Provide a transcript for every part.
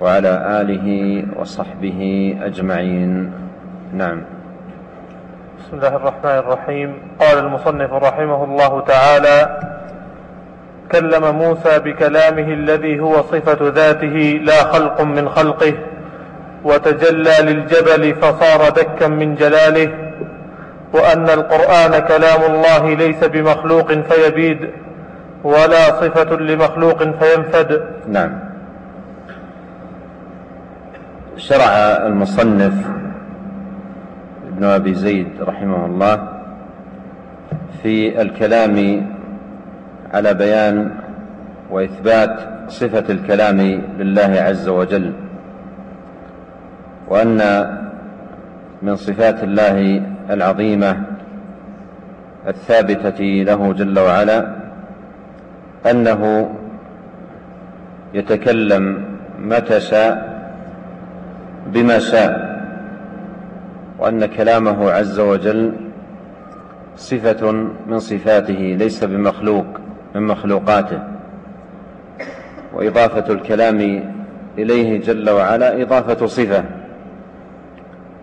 وعلى آله وصحبه أجمعين. نعم. بسم الله الرحمن الرحيم. قال المصنف رحمه الله تعالى كلم موسى بكلامه الذي هو صفة ذاته لا خلق من خلقه وتجلى للجبل فصار دكا من جلاله وأن القرآن كلام الله ليس بمخلوق فيبيد ولا صفة لمخلوق فينفد. نعم. شرع المصنف ابن أبي زيد رحمه الله في الكلام على بيان وإثبات صفة الكلام لله عز وجل وأن من صفات الله العظيمة الثابتة له جل وعلا أنه يتكلم متى شاء بما شاء وأن كلامه عز وجل صفة من صفاته ليس بمخلوق من مخلوقاته. وإضافة الكلام إليه جل وعلا إضافة صفة.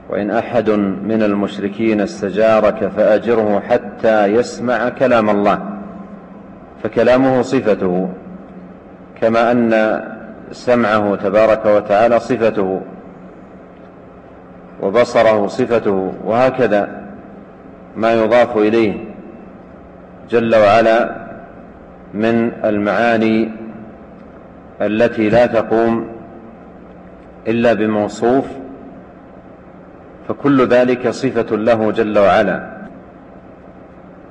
وإن أحد من المشركين استجارك فأجره حتى يسمع كلام الله. فكلامه صفته كما أن سمعه تبارك وتعالى صفته. وبصره صفته وهكذا ما يضاف إليه جل وعلا من المعاني التي لا تقوم إلا بموصوف فكل ذلك صفة له جل وعلا.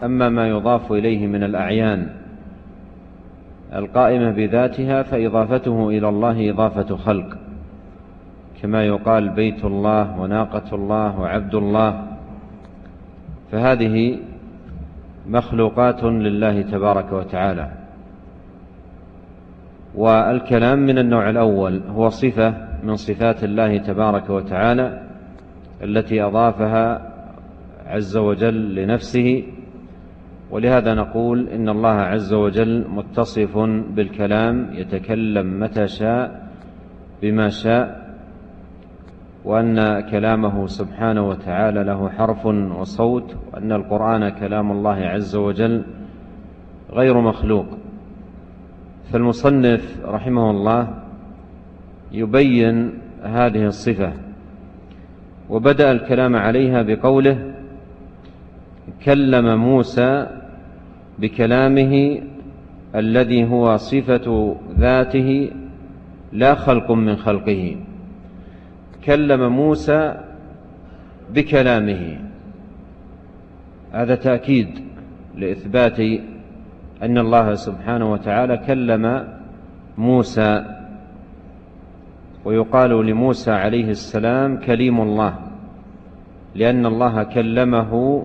أما ما يضاف إليه من الأعيان القائمة بذاتها فإضافته إلى الله إضافة خلق. كما يقال بيت الله وناقة الله وعبد الله. فهذه مخلوقات لله تبارك وتعالى. والكلام من النوع الأول هو صفة من صفات الله تبارك وتعالى التي أضافها عز وجل لنفسه. ولهذا نقول إن الله عز وجل متصف بالكلام يتكلم متى شاء بما شاء وأن كلامه سبحانه وتعالى له حرف وصوت وأن القرآن كلام الله عز وجل غير مخلوق. فالمصنف رحمه الله يبين هذه الصفة وبدأ الكلام عليها بقوله كلم موسى بكلامه الذي هو صفة ذاته لا خلق من خلقه. كلم موسى بكلامه. هذا تأكيد لإثبات أن الله سبحانه وتعالى كلم موسى ويقال لموسى عليه السلام كليم الله لأن الله كلمه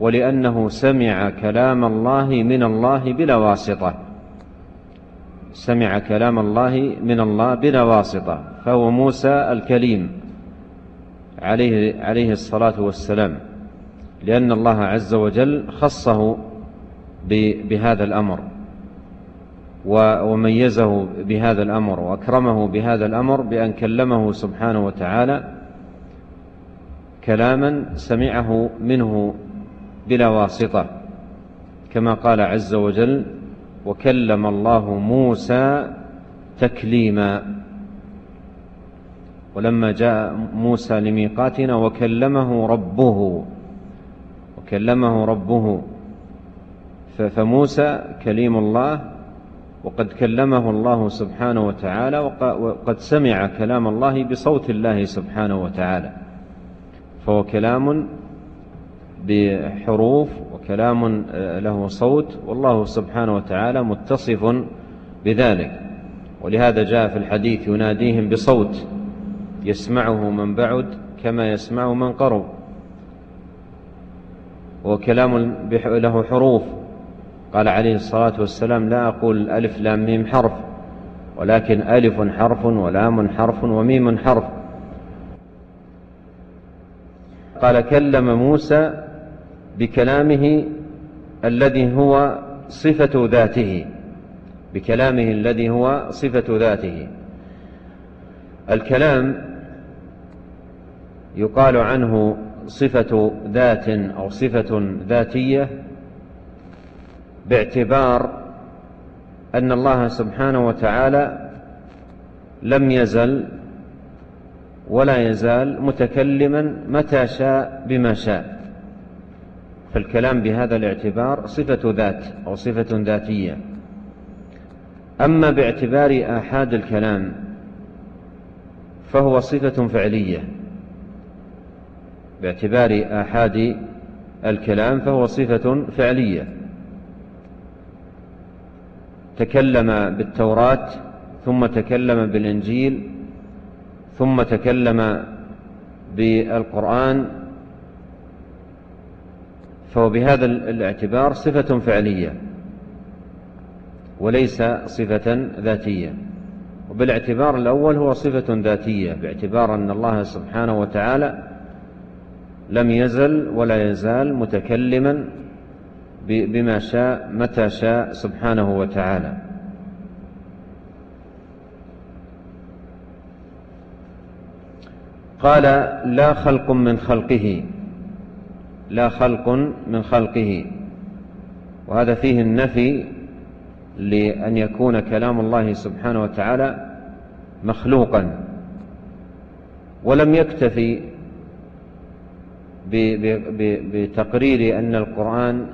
ولأنه سمع كلام الله من الله بلا واسطة. سمع كلام الله من الله بلا واسطة. فهو موسى الكليم عليه, عليه الصلاة والسلام لأن الله عز وجل خصه بهذا الأمر وميزه بهذا الأمر وأكرمه بهذا الأمر بأن كلمه سبحانه وتعالى كلاما سمعه منه بلا واسطة كما قال عز وجل وكلم الله موسى تكليما ولما جاء موسى لميقاتنا وكلمه ربه وكلمه ربه. فموسى كليم الله وقد كلمه الله سبحانه وتعالى وقد سمع كلام الله بصوت الله سبحانه وتعالى. فهو كلام بحروف وكلام له صوت والله سبحانه وتعالى متصف بذلك. ولهذا جاء في الحديث يناديهم بصوت. يسمعه من بعد كما يسمعه من قرب. وكلام له حروف. قال عليه الصلاة والسلام لا أقول ألف لام ميم حرف ولكن ألف حرف ولام حرف وميم حرف. قال كلم موسى بكلامه الذي هو صفة ذاته بكلامه الذي هو صفة ذاته. الكلام يقال عنه صفة ذات أو صفة ذاتية باعتبار أن الله سبحانه وتعالى لم يزل ولا يزال متكلما متى شاء بما شاء. فالكلام بهذا الاعتبار صفة ذات أو صفة ذاتية. أما باعتبار آحاد الكلام فهو صفة فعلية. باعتبار آحاد الكلام فهو صفة فعلية. تكلم بالتوراة ثم تكلم بالإنجيل ثم تكلم بالقرآن فهو بهذا الاعتبار صفة فعلية وليس صفة ذاتية. وبالاعتبار الأول هو صفة ذاتية باعتبار أن الله سبحانه وتعالى لم يزل ولا يزال متكلما بما شاء متى شاء سبحانه وتعالى. قال لا خلق من خلقه. لا خلق من خلقه. وهذا فيه النفي لأن يكون كلام الله سبحانه وتعالى مخلوقا. ولم يكتفي بتقرير أن القرآن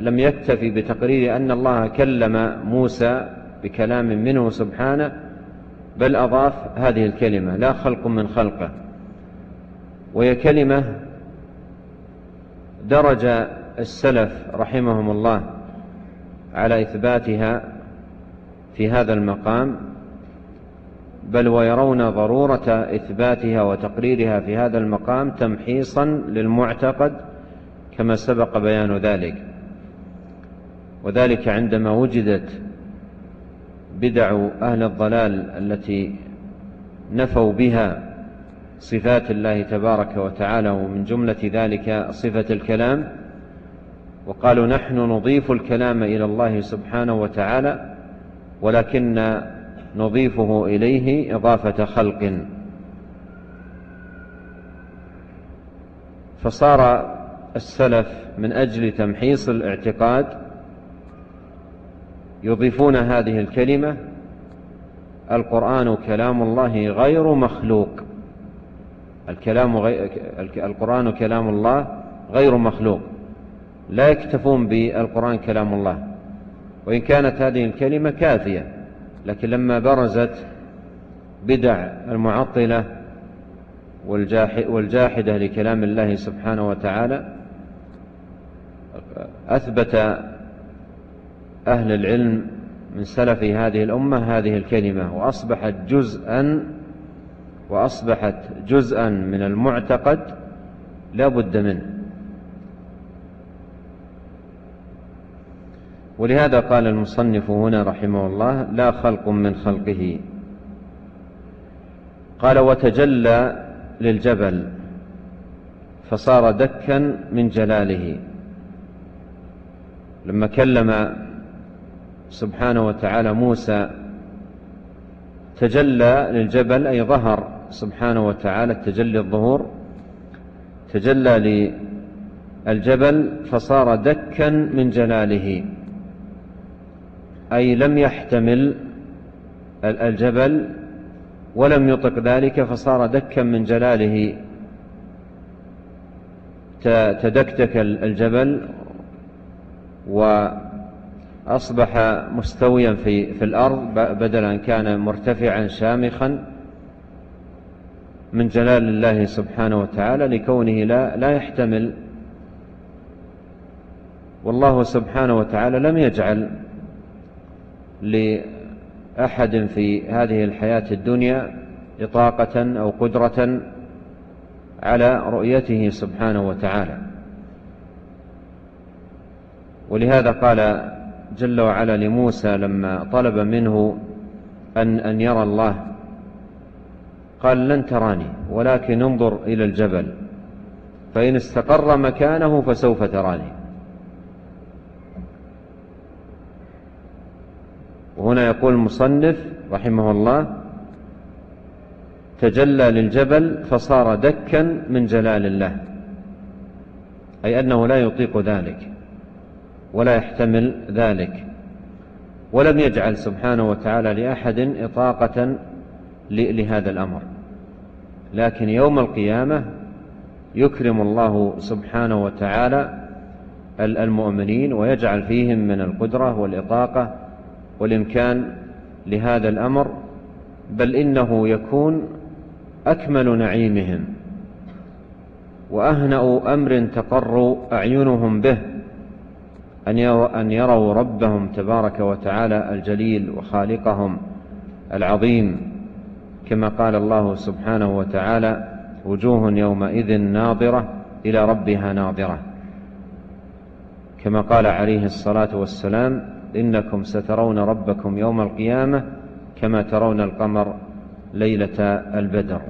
لم يكتفي بتقرير أن الله كلم موسى بكلام منه سبحانه بل أضاف هذه الكلمة لا خلق من خلقه. وهي كلمة درج السلف رحمهم الله على إثباتها في هذا المقام. بل ويرون ضرورة إثباتها وتقريرها في هذا المقام تمحيصا للمعتقد كما سبق بيان ذلك. وذلك عندما وجدت بدع أهل الضلال التي نفوا بها صفات الله تبارك وتعالى ومن جملة ذلك صفة الكلام وقالوا نحن نضيف الكلام إلى الله سبحانه وتعالى ولكن نضيفه إليه إضافة خلق. فصار السلف من أجل تمحيص الاعتقاد يضيفون هذه الكلمة القرآن كلام الله غير مخلوق. الكلام غير القرآن كلام الله غير مخلوق. لا يكتفون بالقرآن كلام الله. وإن كانت هذه الكلمة كافية. لكن لما برزت بدع المعطلة والجاحدة لكلام الله سبحانه وتعالى أثبت أهل العلم من سلف هذه الأمة هذه الكلمة وأصبحت جزءا وأصبحت جزءا من المعتقد لا بد منه. ولهذا قال المصنف هنا رحمه الله لا خلق من خلقه. قال وتجلى للجبل فصار دكا من جلاله. لما كلم سبحانه وتعالى موسى تجلى للجبل أي ظهر سبحانه وتعالى التجلي الظهور تجلى للجبل فصار دكا من جلاله. أي لم يحتمل الجبل ولم يطق ذلك فصار دكا من جلاله. تدكتك الجبل وأصبح مستويا في, في الأرض بدل أن كان مرتفعا شامخا من جلال الله سبحانه وتعالى لكونه لا, لا يحتمل. والله سبحانه وتعالى لم يجعل لأحد في هذه الحياة الدنيا إطاقة أو قدرة على رؤيته سبحانه وتعالى. ولهذا قال جل وعلا لموسى لما طلب منه أن, أن يرى الله قال لن تراني ولكن انظر إلى الجبل فإن استقر مكانه فسوف تراني. وهنا يقول المصنف رحمه الله تجلى للجبل فصار دكا من جلال الله أي أنه لا يطيق ذلك ولا يحتمل ذلك ولم يجعل سبحانه وتعالى لأحد إطاقة لهذا الأمر. لكن يوم القيامة يكرم الله سبحانه وتعالى المؤمنين ويجعل فيهم من القدرة والإطاقة والإمكان لهذا الأمر بل إنه يكون أكمل نعيمهم وأهنأ أمر تقر أعينهم به أن يروا ربهم تبارك وتعالى الجليل وخالقهم العظيم. كما قال الله سبحانه وتعالى وجوه يومئذ ناظرة إلى ربها ناظرة. كما قال عليه الصلاة والسلام إنكم سترون ربكم يوم القيامة كما ترون القمر ليلة البدر.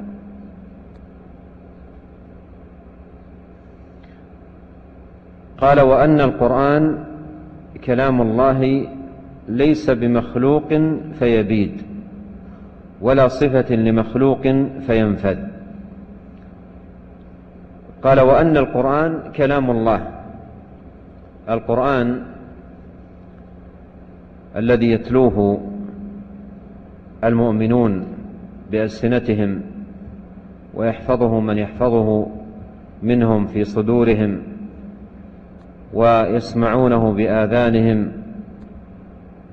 قال وأن القرآن كلام الله ليس بمخلوق فيبيد ولا صفة لمخلوق فينفذ. قال وأن القرآن كلام الله. القرآن الذي يتلوه المؤمنون بألسنتهم ويحفظه من يحفظه منهم في صدورهم ويسمعونه بآذانهم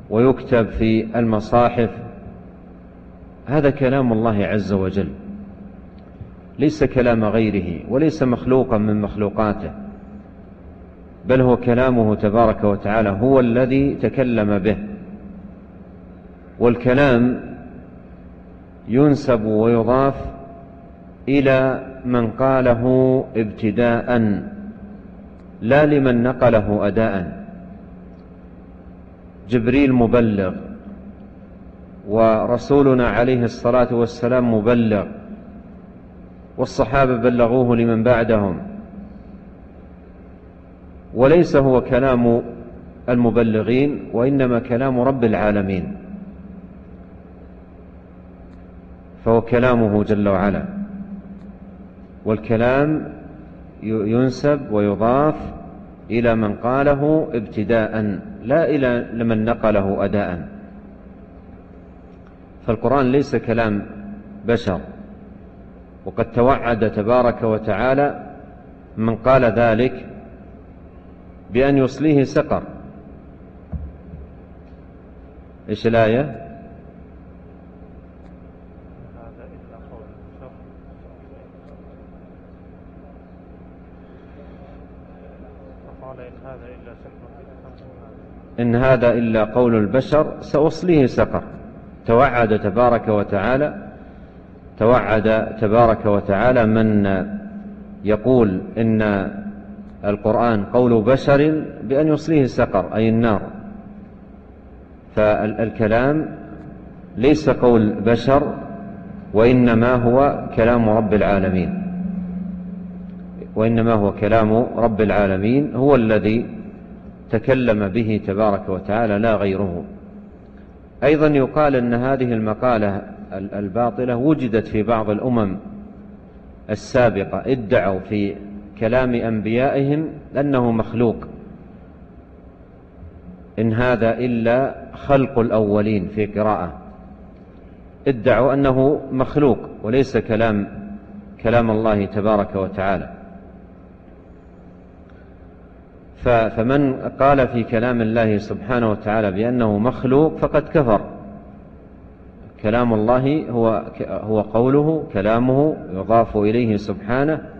ويكتب في المصاحف. هذا كلام الله عز وجل. ليس كلام غيره وليس مخلوقا من مخلوقاته. بل هو كلامه تبارك وتعالى هو الذي تكلم به. والكلام ينسب ويضاف إلى من قاله ابتداء لا لمن نقله أداء. جبريل مبلغ ورسولنا عليه الصلاة والسلام مبلغ والصحابة بلغوه لمن بعدهم. وليس هو كلام المبلغين وإنما كلام رب العالمين. فهو كلامه جل وعلا. والكلام ينسب ويضاف إلى من قاله ابتداء لا إلى لمن نقله أداء. فالقرآن ليس كلام بشر. وقد توعد تبارك وتعالى من قال ذلك بأن يصليه سقر. إيش الآية؟ إن هذا إلا قول البشر سأصليه سقر. توعد تبارك وتعالى توعد تبارك وتعالى من يقول إن القرآن قول بشر بأن يصليه سقر أي النار. فالكلام ليس قول بشر وإنما هو كلام رب العالمين. وإنما هو كلام رب العالمين هو الذي تكلم به تبارك وتعالى لا غيره. أيضا يقال أن هذه المقالة الباطلة وجدت في بعض الأمم السابقة ادعوا في كلام أنبيائهم أنه مخلوق. إن هذا إلا خلق الأولين في قراءة. ادعوا أنه مخلوق وليس كلام كلام الله تبارك وتعالى. فمن قال في كلام الله سبحانه وتعالى بأنه مخلوق فقد كفر. كلام الله هو هو قوله كلامه يضاف إليه سبحانه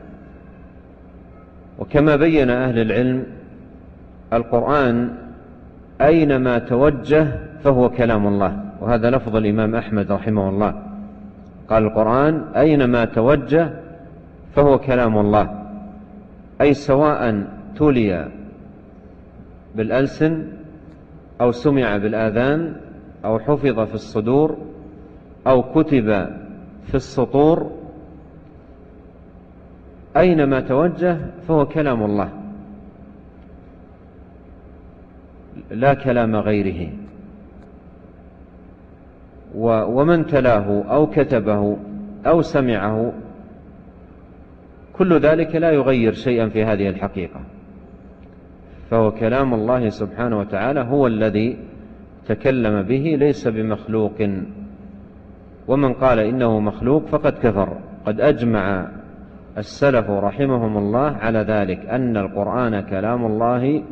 وكما بين أهل العلم القرآن أينما توجه فهو كلام الله وهذا لفظ الإمام أحمد رحمه الله. قال القرآن أينما توجه فهو كلام الله أي سواء تلي بالألسن أو سمع بالآذان أو حفظ في الصدور أو كتب في السطور أينما توجه فهو كلام الله. لا كلام غيره. ومن تلاه أو كتبه أو سمعه كل ذلك لا يغير شيئا في هذه الحقيقة. فهو كلام الله سبحانه وتعالى هو الذي تكلم به ليس بمخلوق. ومن قال إنه مخلوق فقد كفر قد أجمع السلف رحمهم الله على ذلك أن القرآن كلام الله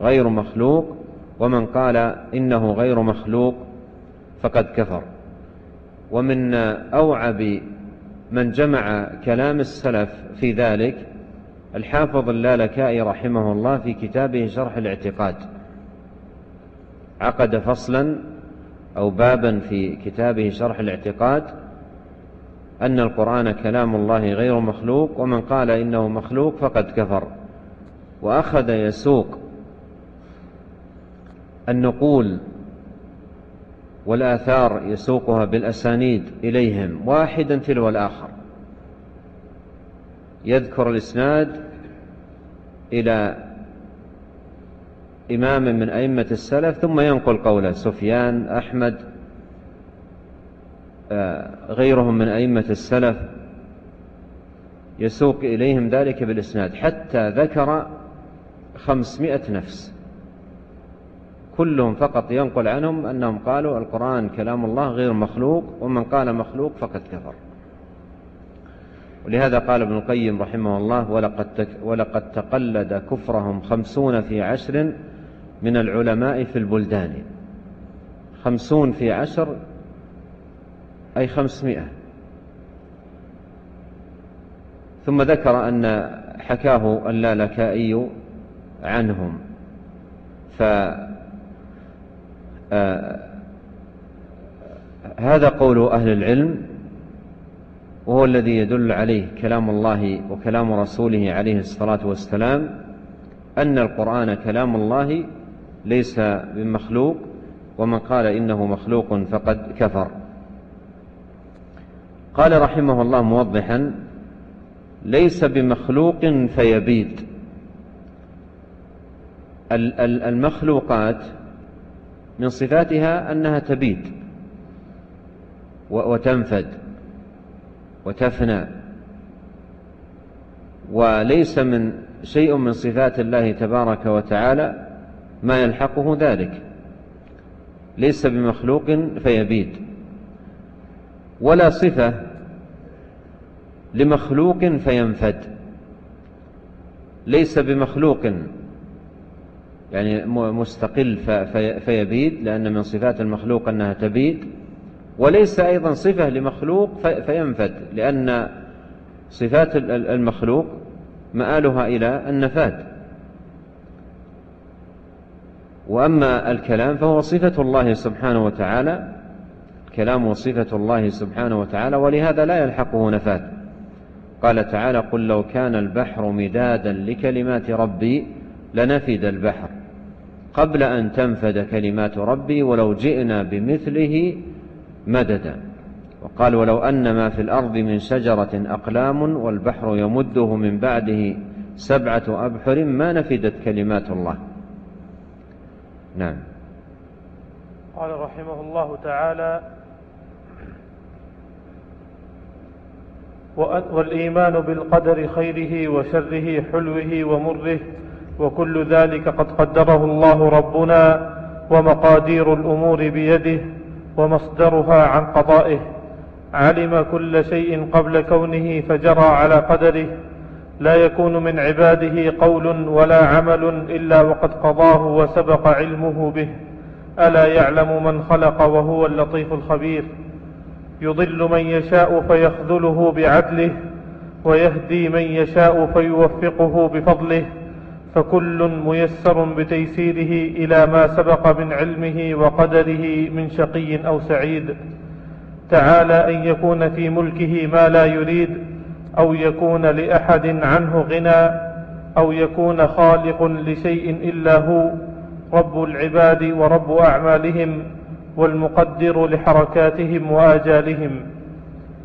غير مخلوق ومن قال إنه غير مخلوق فقد كفر. ومن أوعب من جمع كلام السلف في ذلك الحافظ اللالكائي رحمه الله في كتابه شرح الاعتقاد. عقد فصلا أو بابا في كتابه شرح الاعتقاد أن القرآن كلام الله غير مخلوق ومن قال إنه مخلوق فقد كفر. وأخذ يسوق النقول والآثار يسوقها بالأسانيد إليهم واحدا تلو الآخر. يذكر الإسناد إلى إمام من أئمة السلف ثم ينقل قوله سفيان أحمد غيرهم من أئمة السلف يسوق إليهم ذلك بالإسناد حتى ذكر خمسمائة نفس. كلهم فقط ينقل عنهم أنهم قالوا القرآن كلام الله غير مخلوق ومن قال مخلوق فقد كفر. ولهذا قال ابن القيم رحمه الله ولقد, ولقد تقلد كفرهم خمسون في عشر من العلماء في البلدان خمسون في عشر أي خمسمائة. ثم ذكر أن حكاه اللالكائي عنهم. ف آه، هذا قول أهل العلم وهو الذي يدل عليه كلام الله وكلام رسوله عليه الصلاة والسلام أن القرآن كلام الله ليس بمخلوق ومن قال إنه مخلوق فقد كفر. قال رحمه الله موضحا ليس بمخلوق فيبيد المخلوقات من صفاتها أنها تبيد وتنفد وتفنى. وليس من شيء من صفات الله تبارك وتعالى ما يلحقه ذلك. ليس بمخلوق فيبيد ولا صفة لمخلوق فينفد. ليس بمخلوق يعني مستقل فيبيد لأن من صفات المخلوق أنها تبيد. وليس أيضا صفة لمخلوق فينفد لأن صفات المخلوق مآلها إلى النفاد. وأما الكلام فهو صفة الله سبحانه وتعالى الكلام صفة الله سبحانه وتعالى ولهذا لا يلحقه نفاد قال تعالى قل لو كان البحر مدادا لكلمات ربي لنفد البحر قبل أن تنفد كلمات ربي ولو جئنا بمثله مددا وقال ولو أن ما في الأرض من شجرة أقلام والبحر يمده من بعده سبعة أبحر ما نفدت كلمات الله نعم. قال رحمه الله تعالى والإيمان بالقدر خيره وشره حلوة ومره وكل ذلك قد قدره الله ربنا ومقادير الأمور بيده ومصدرها عن قضائه. علم كل شيء قبل كونه فجرى على قدره. لا يكون من عباده قول ولا عمل إلا وقد قضاه وسبق علمه به. ألا يعلم من خلق وهو اللطيف الخبير. يضل من يشاء فيخذله بعدله ويهدي من يشاء فيوفقه بفضله فكل ميسر بتيسيره إلى ما سبق من علمه وقدره من شقي أو سعيد. تعالى أن يكون في ملكه ما لا يريد أو يكون لأحد عنه غنى أو يكون خالق لشيء إلا هو رب العباد ورب أعمالهم. والمقدر لحركاتهم وآجالهم.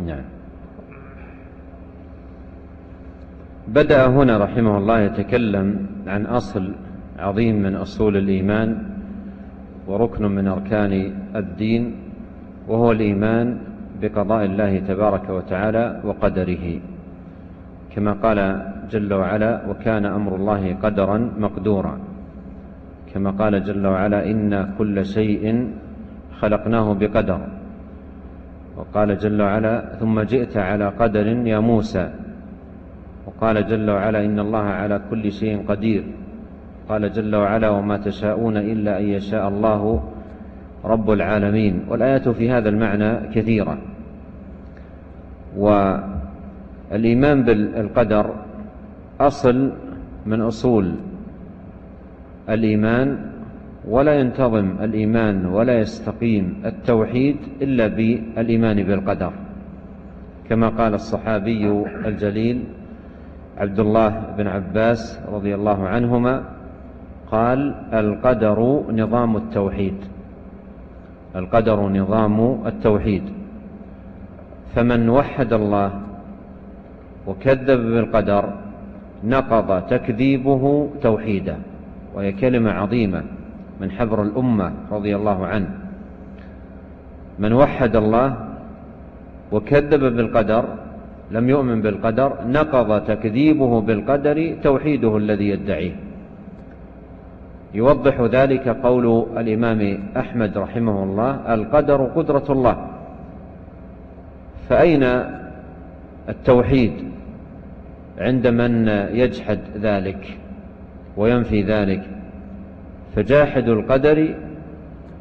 نعم. بدأ هنا رحمه الله يتكلم عن أصل عظيم من أصول الإيمان وركن من أركان الدين وهو الإيمان بقضاء الله تبارك وتعالى وقدره. كما قال جل وعلا وكان أمر الله قدرا مقدورا كما قال جل وعلا إن كل شيء خلقناه بقدر. وقال جل وعلا ثم جئت على قدر يا موسى. وقال جل وعلا إن الله على كل شيء قدير. قال جل وعلا وما تشاءون إلا أن يشاء الله رب العالمين. والآيات في هذا المعنى كثيرة. والإيمان بالقدر أصل من أصول الإيمان ولا ينتظم الإيمان ولا يستقيم التوحيد إلا بالإيمان بالقدر. كما قال الصحابي الجليل عبد الله بن عباس رضي الله عنهما قال القدر نظام التوحيد. القدر نظام التوحيد. فمن وحد الله وكذب بالقدر نقض تكذيبه توحيدا وهي كلمة عظيمة. من حبر الأمة رضي الله عنه. من وحد الله وكذب بالقدر لم يؤمن بالقدر نقض تكذيبه بالقدر توحيده الذي يدعيه. يوضح ذلك قول الإمام أحمد رحمه الله القدر قدرة الله. فأين التوحيد عند من يجحد ذلك وينفي ذلك؟ فجاحد القدر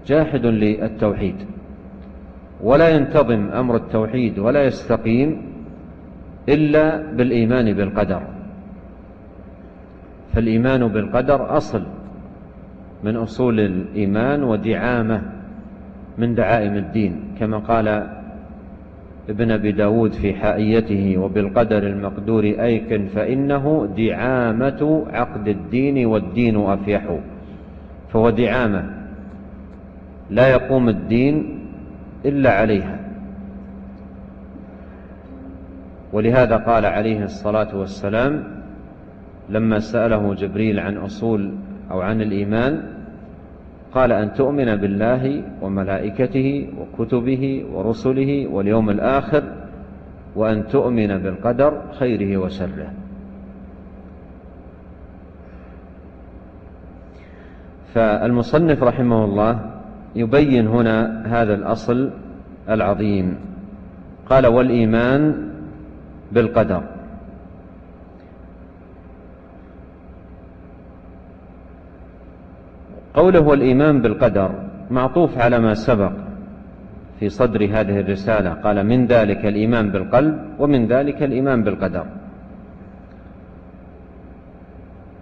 جاحد للتوحيد. ولا ينتظم أمر التوحيد ولا يستقيم إلا بالإيمان بالقدر. فالإيمان بالقدر أصل من أصول الإيمان ودعامة من دعائم الدين كما قال ابن أبي داود في حائيته وبالقدر المقدور أيقن فإنه دعامة عقد الدين والدين أفيح. فهو دعامة. لا يقوم الدين إلا عليها. ولهذا قال عليه الصلاة والسلام لما سأله جبريل عن أصول أو عن الإيمان قال أن تؤمن بالله وملائكته وكتبه ورسله واليوم الآخر وأن تؤمن بالقدر خيره وشره. فالمصنف رحمه الله يبين هنا هذا الأصل العظيم. قال والإيمان بالقدر. قوله والإيمان بالقدر معطوف على ما سبق في صدر هذه الرسالة. قال من ذلك الإيمان بالقلب ومن ذلك الإيمان بالقدر.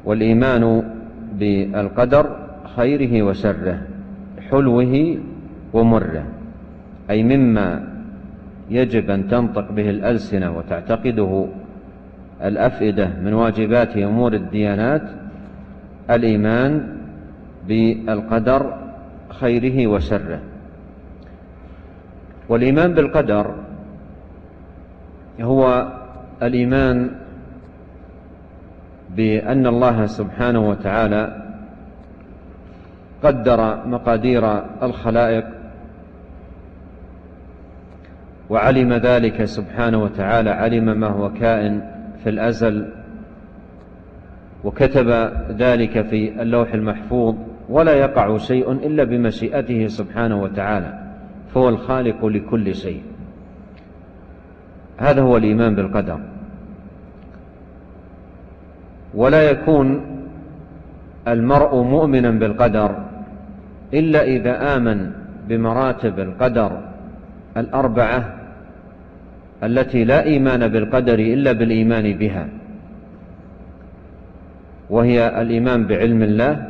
والإيمان بالقدر خيره وشره حلوة ومره. أي مما يجب أن تنطق به الألسنة وتعتقده الأفئدة من واجبات أمور الديانات الإيمان بالقدر خيره وشره. والإيمان بالقدر هو الإيمان بأن الله سبحانه وتعالى قدر مقادير الخلائق وعلم ذلك سبحانه وتعالى علم ما هو كائن في الأزل وكتب ذلك في اللوح المحفوظ ولا يقع شيء إلا بمشيئته سبحانه وتعالى فهو الخالق لكل شيء. هذا هو الإيمان بالقدر. ولا يكون المرء مؤمنا بالقدر إلا إذا آمن بمراتب القدر الأربعة التي لا إيمان بالقدر إلا بالإيمان بها وهي الإيمان بعلم الله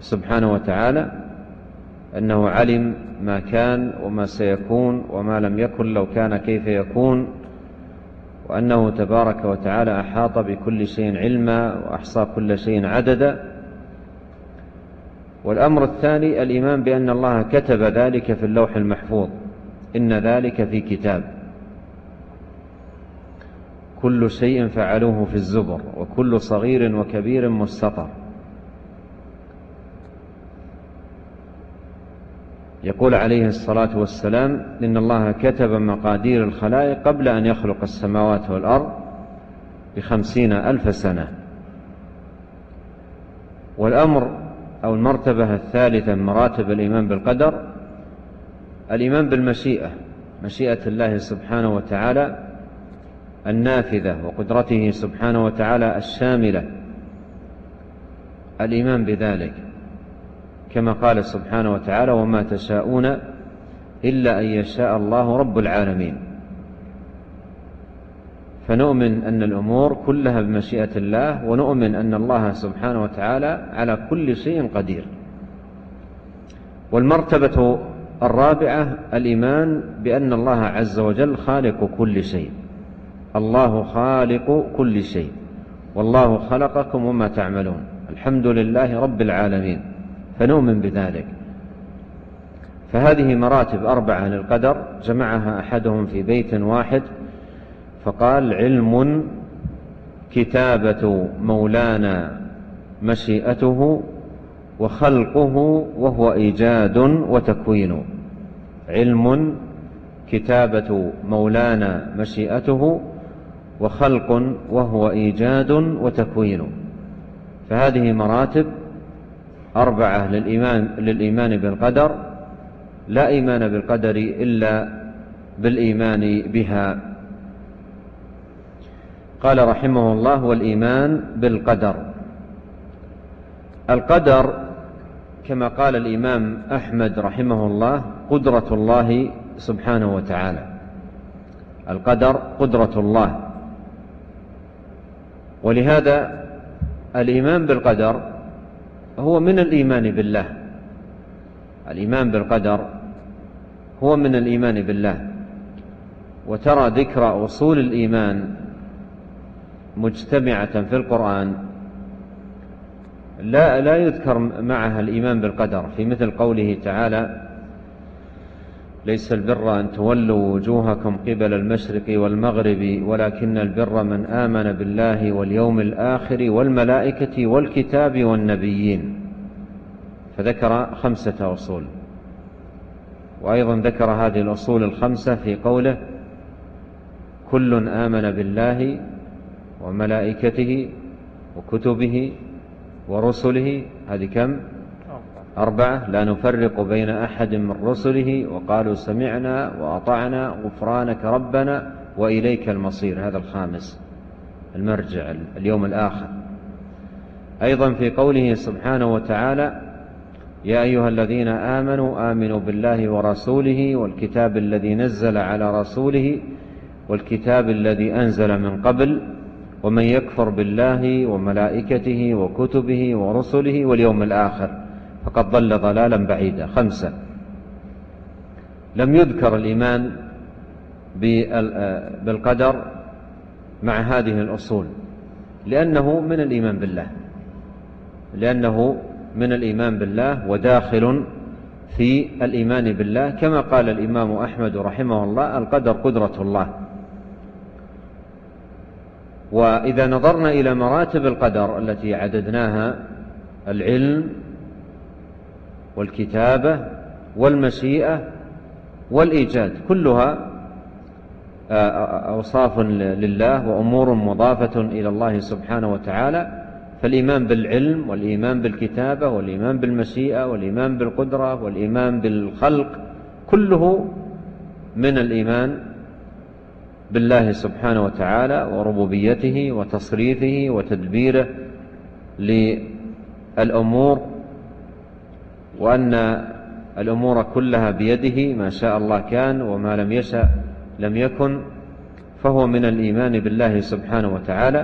سبحانه وتعالى أنه علم ما كان وما سيكون وما لم يكن لو كان كيف يكون وأنه تبارك وتعالى أحاط بكل شيء علما وأحصى كل شيء عددا. والأمر الثاني الإيمان بأن الله كتب ذلك في اللوح المحفوظ. إن ذلك في كتاب. كل شيء فعلوه في الزبر وكل صغير وكبير مستطر. يقول عليه الصلاة والسلام إن الله كتب مقادير الخلائق قبل أن يخلق السماوات والأرض بخمسين ألف سنة. والأمر أو المرتبة الثالثة مراتب الإيمان بالقدر الإيمان بالمشيئة مشيئة الله سبحانه وتعالى النافذة وقدرته سبحانه وتعالى الشاملة. الإيمان بذلك كما قال سبحانه وتعالى وما تشاءون إلا أن يشاء الله رب العالمين فنؤمن أن الأمور كلها بمشيئة الله ونؤمن أن الله سبحانه وتعالى على كل شيء قدير. والمرتبة الرابعة الإيمان بأن الله عز وجل خالق كل شيء. الله خالق كل شيء. والله خلقكم وما تعملون. الحمد لله رب العالمين. فنؤمن بذلك. فهذه مراتب أربعة للقدر جمعها أحدهم في بيت واحد فقال علم كتابة مولانا مشيئته وخلقه وهو إيجاد وتكوين. علم كتابة مولانا مشيئته وخلق وهو إيجاد وتكوين. فهذه مراتب أربعة للإيمان, للإيمان بالقدر لا إيمان بالقدر إلا بالإيمان بها. قال رحمه الله والإيمان بالقدر. القدر كما قال الإمام أحمد رحمه الله قدرة الله سبحانه وتعالى. القدر قدرة الله. ولهذا الإيمان بالقدر هو من الإيمان بالله. الإيمان بالقدر هو من الإيمان بالله. وترى ذكر أصول الإيمان مجتمعة في القرآن لا لا يذكر معها الإيمان بالقدر في مثل قوله تعالى ليس البر أن تولوا وجوهكم قبل المشرق والمغرب ولكن البر من آمن بالله واليوم الآخر والملائكة والكتاب والنبيين. فذكر خمسة أصول. وأيضا ذكر هذه الأصول الخمسة في قوله كل آمن بالله وملائكته وكتبه ورسله هذه كم؟ أربعة. لا نفرق بين أحد من رسله وقالوا سمعنا وأطعنا غفرانك ربنا وإليك المصير. هذا الخامس المرجع اليوم الآخر. أيضا في قوله سبحانه وتعالى يا أيها الذين آمنوا آمنوا بالله ورسوله والكتاب الذي نزل على رسوله والكتاب الذي أنزل من قبل ومن يكفر بالله وملائكته وكتبه ورسله واليوم الآخر فقد ضل ضلالا بعيدا. خمسة. لم يذكر الإيمان بالقدر مع هذه الأصول لأنه من الإيمان بالله لأنه من الإيمان بالله وداخل في الإيمان بالله. كما قال الإمام أحمد رحمه الله القدر قدرة الله. وإذا نظرنا إلى مراتب القدر التي عددناها العلم والكتابة والمشيئة والإيجاد كلها آه، أوصاف لله وأمور مضافة إلى الله سبحانه وتعالى. فالإيمان بالعلم والإيمان بالكتابة والإيمان بالمشيئة والإيمان بالقدرة والإيمان بالخلق كله من الإيمان بالله سبحانه وتعالى وربوبيته وتصريفه وتدبيره للأمور وأن الأمور كلها بيده ما شاء الله كان وما لم يشأ لم يكن فهو من الإيمان بالله سبحانه وتعالى.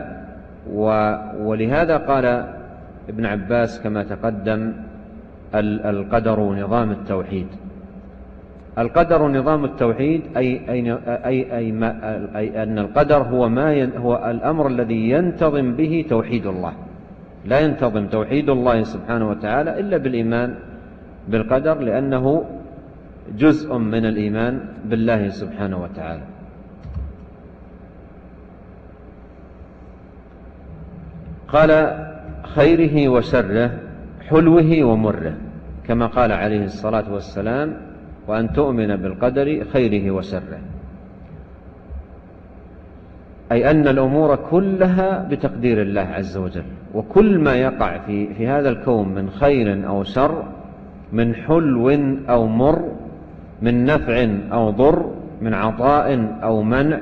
ولهذا قال ابن عباس كما تقدم القدر نظام التوحيد. القدر نظام التوحيد أي, أي, أي, أي, ما أي أن القدر هو, ما هو الأمر الذي ينتظم به توحيد الله. لا ينتظم توحيد الله سبحانه وتعالى إلا بالإيمان بالقدر لأنه جزء من الإيمان بالله سبحانه وتعالى. قال خيره وشره حلوة ومره كما قال عليه الصلاة والسلام وأن تؤمن بالقدر خيره وشره. أي أن الأمور كلها بتقدير الله عز وجل. وكل ما يقع في, في هذا الكون من خير أو شر من حلو أو مر من نفع أو ضر من عطاء أو منع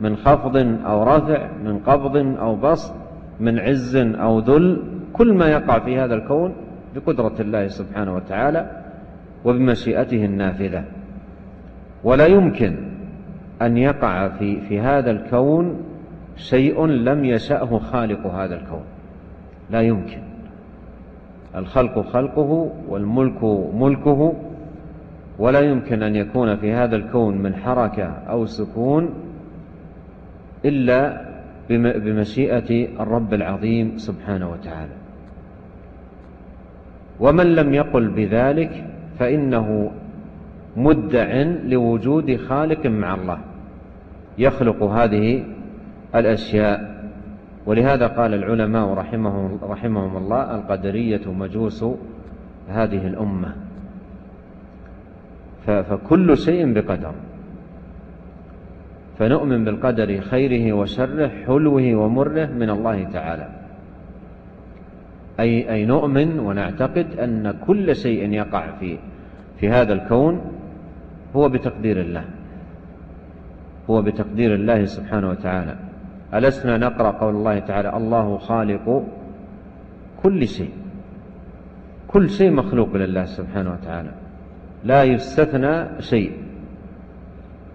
من خفض أو رفع من قبض أو بسط من عز أو ذل كل ما يقع في هذا الكون بقدرة الله سبحانه وتعالى وبمشيئته النافذة. ولا يمكن أن يقع في, في هذا الكون شيء لم يشأه خالق هذا الكون. لا يمكن. الخلق خلقه والملك ملكه ولا يمكن أن يكون في هذا الكون من حركة أو سكون إلا بمشيئة الرب العظيم سبحانه وتعالى. ومن لم يقل بذلك فإنه مدع لوجود خالق مع الله. يخلق هذه الأشياء. ولهذا قال العلماء رحمهم, رحمهم الله القدرية مجوس هذه الأمة. فكل شيء بقدر. فنؤمن بالقدر خيره وشره حلوة ومره من الله تعالى. أي, أي نؤمن ونعتقد أن كل شيء يقع في, في هذا الكون هو بتقدير الله. هو بتقدير الله سبحانه وتعالى. ألسنا نقرأ قول الله تعالى الله خالق كل شيء. كل شيء مخلوق لله سبحانه وتعالى. لا يستثنى شيء.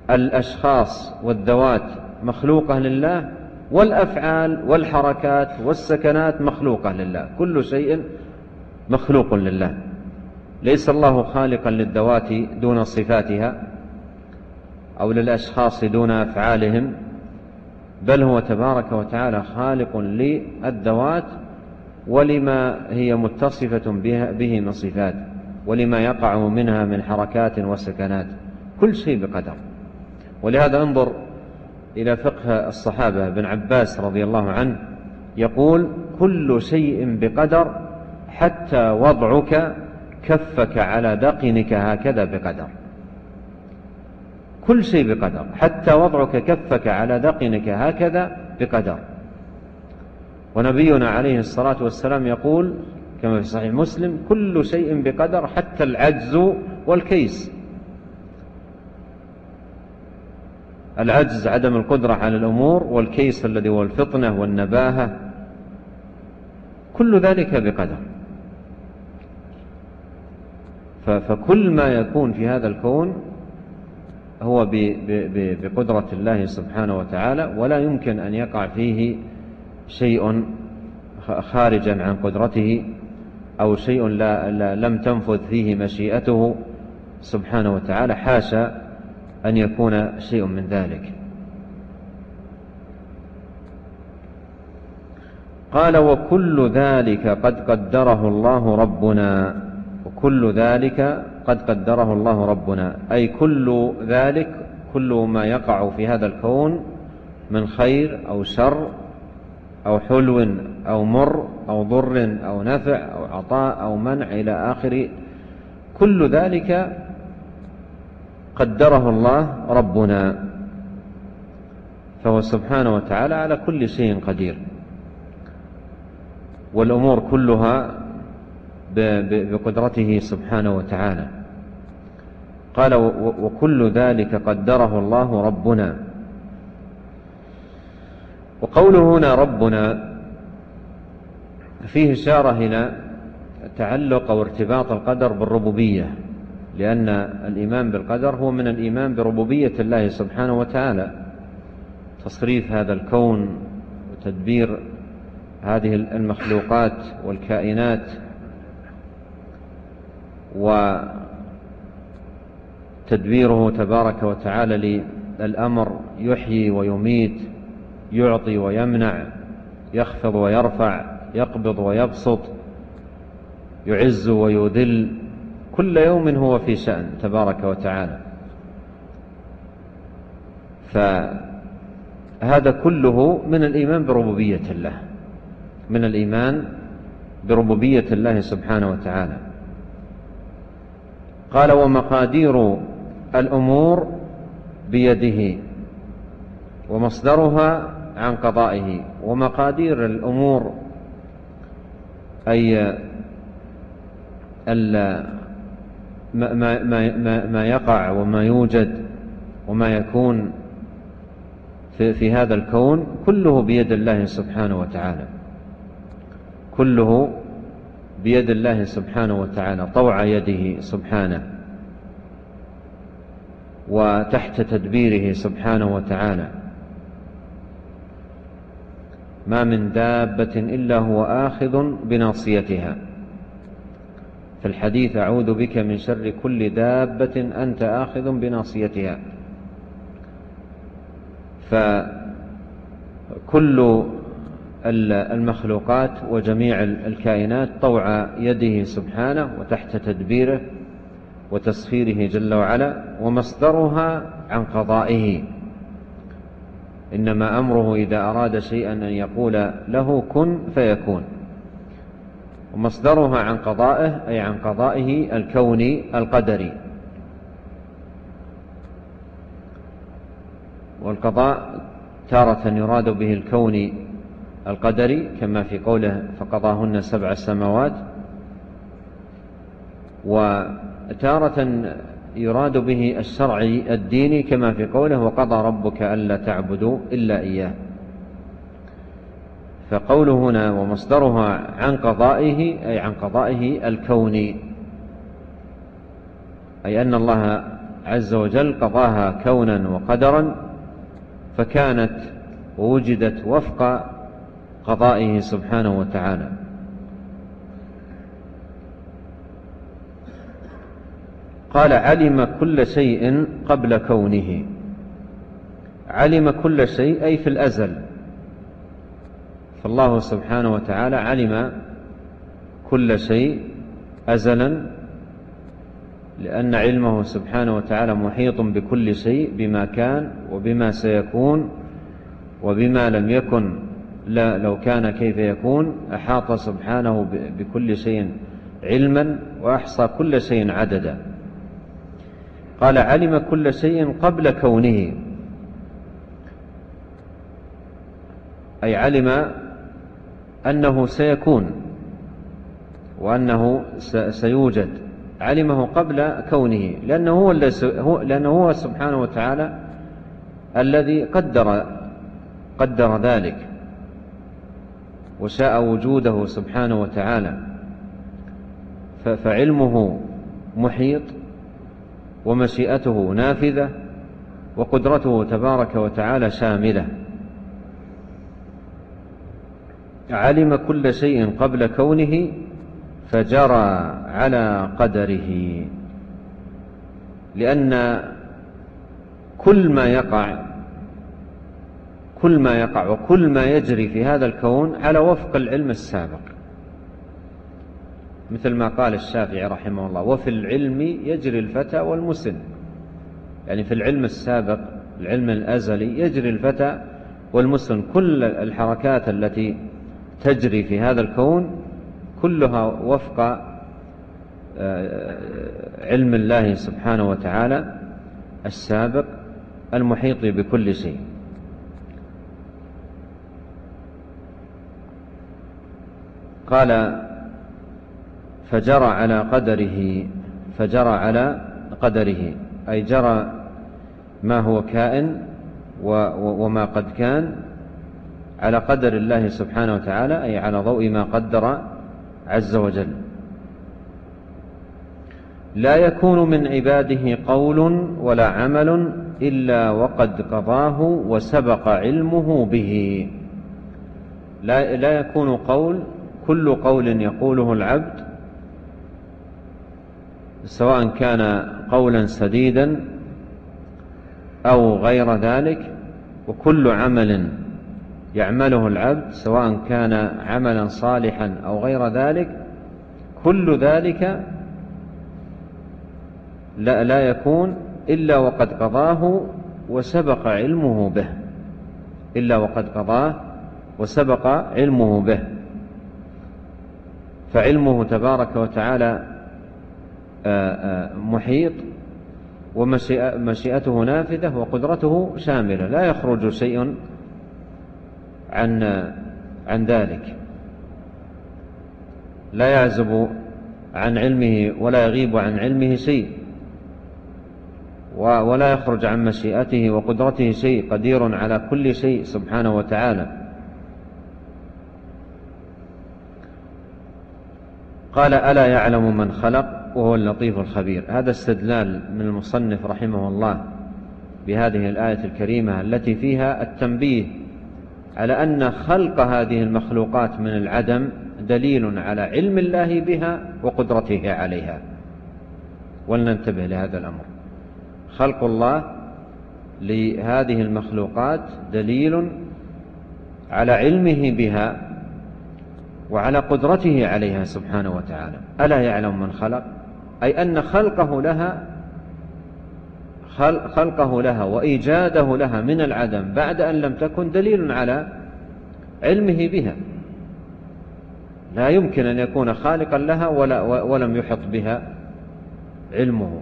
الأشخاص والذوات مخلوقة لله والأفعال والحركات والسكنات مخلوقة لله. كل شيء مخلوق لله. ليس الله خالقا للذوات دون صفاتها أو للأشخاص دون أفعالهم بل هو تبارك وتعالى خالق للذوات ولما هي متصفة به من صفات ولما يقع منها من حركات وسكنات. كل شيء بقدر. ولهذا انظر إلى فقه الصحابة بن عباس رضي الله عنه يقول كل شيء بقدر حتى وضعك كفك على دقنك هكذا بقدر. كل شيء بقدر حتى وضعك كفك على دقنك هكذا بقدر. ونبينا عليه الصلاة والسلام يقول كما في صحيح مسلم كل شيء بقدر حتى العجز والكيس. العجز عدم القدرة على الأمور والكيس الذي هو الفطنة والنباهة. كل ذلك بقدر. فكل ما يكون في هذا الكون هو بقدرة الله سبحانه وتعالى ولا يمكن أن يقع فيه شيء خارجا عن قدرته أو شيء لا, لم تنفذ فيه مشيئته سبحانه وتعالى. حاشا أن يكون شيء من ذلك. قال وكل ذلك قد قدره الله ربنا. وكل ذلك قد قدره الله ربنا. أي كل ذلك كل ما يقع في هذا الكون من خير أو شر أو حلو أو مر أو ضر أو نفع أو عطاء أو منع إلى آخر كل ذلك قدره الله ربنا فهو سبحانه وتعالى على كل شيء قدير. والأمور كلها بقدرته سبحانه وتعالى. قال وكل ذلك قدره الله ربنا. وقوله هنا ربنا فيه إشارة إلى تعلق أو ارتباط القدر بالربوبية. لأن الإيمان بالقدر هو من الإيمان بربوبية الله سبحانه وتعالى. تصريف هذا الكون وتدبير هذه المخلوقات والكائنات وتدبيره تبارك وتعالى للأمر يحيي ويميت يعطي ويمنع يخفض ويرفع يقبض ويبسط يعز ويذل. كل يوم هو في شأن تبارك وتعالى. فهذا كله من الإيمان بربوبية الله من الإيمان بربوبية الله سبحانه وتعالى. قال ومقادير الأمور بيده ومصدرها عن قضائه. ومقادير الأمور أي ما, ما, ما, ما يقع وما يوجد وما يكون في, في هذا الكون كله بيد الله سبحانه وتعالى. كله بيد الله سبحانه وتعالى طوع يده سبحانه وتحت تدبيره سبحانه وتعالى. ما من دابة إلا هو آخذ بناصيتها. في الحديث أعوذ بك من شر كل دابة أنت آخذ بناصيتها. فكل المخلوقات وجميع الكائنات طوع يده سبحانه وتحت تدبيره وتسخيره جل وعلا ومصدرها عن قضائه. إنما أمره إذا أراد شيئا أن يقول له كن فيكون. ومصدرها عن قضائه أي عن قضائه الكوني القدري. والقضاء تارة يراد به الكون القدري كما في قوله فقضاهن سبع سماوات. وتارة يراد به الشرعي الديني كما في قوله وقضى ربك ألا تعبدوا إلا إياه. فقوله هنا ومصدرها عن قضائه أي عن قضائه الكوني. أي أن الله عز وجل قضاها كونا وقدرا فكانت ووجدت وفق قضائه سبحانه وتعالى. قال علم كل شيء قبل كونه. علم كل شيء أي في الأزل. فالله سبحانه وتعالى علم كل شيء أزلا لأن علمه سبحانه وتعالى محيط بكل شيء بما كان وبما سيكون وبما لم يكن. لا لو كان كيف يكون أحاط سبحانه بكل شيء علما وأحصى كل شيء عددا. قال علم كل شيء قبل كونه. أي علم أنه سيكون وأنه سيوجد. علمه قبل كونه لأنه هو, لأنه هو سبحانه وتعالى الذي قدر قدر ذلك وشاء وجوده سبحانه وتعالى. فعلمه محيط ومشيئته نافذة وقدرته تبارك وتعالى شاملة. علم كل شيء قبل كونه فجرى على قدره. لأن كل ما يقع كل ما يقع وكل ما يجري في هذا الكون على وفق العلم السابق. مثل ما قال الشافعي رحمه الله وفي العلم يجري الفتى والمسن. يعني في العلم السابق العلم الأزلي يجري الفتى والمسن. كل الحركات التي تجري في هذا الكون كلها وفق آه، علم الله سبحانه وتعالى السابق المحيط بكل شيء. قال فجرى على قدره فجرى على قدره. أي جرى ما هو كائن وما قد كان. على قدر الله سبحانه وتعالى أي على ضوء ما قدر عز وجل. لا يكون من عباده قول ولا عمل إلا وقد قضاه وسبق علمه به. لا, لا يكون قول كل قول يقوله العبد سواء كان قولا سديدا أو غير ذلك وكل عمل يعمله العبد سواء كان عملا صالحا أو غير ذلك كل ذلك لا, لا يكون إلا وقد قضاه وسبق علمه به إلا وقد قضاه وسبق علمه به. فعلمه تبارك وتعالى محيط ومشيئته نافذة وقدرته شاملة لا يخرج شيء عن عن ذلك. لا يعزب عن علمه ولا يغيب عن علمه شيء ولا يخرج عن مشيئته وقدرته شيء قدير على كل شيء سبحانه وتعالى. قال ألا يعلم من خلق؟ وهو اللطيف الخبير. هذا استدلال من المصنف رحمه الله بهذه الآية الكريمة التي فيها التنبيه على أن خلق هذه المخلوقات من العدم دليل على علم الله بها وقدرته عليها. ولننتبه لهذا الأمر. خلق الله لهذه المخلوقات دليل على علمه بها وعلى قدرته عليها سبحانه وتعالى. ألا يعلم من خلق؟ أي أن خلقه لها خلقه لها وإيجاده لها من العدم بعد أن لم تكن دليل على علمه بها. لا يمكن أن يكون خالقا لها ولا ولم يحط بها علمه.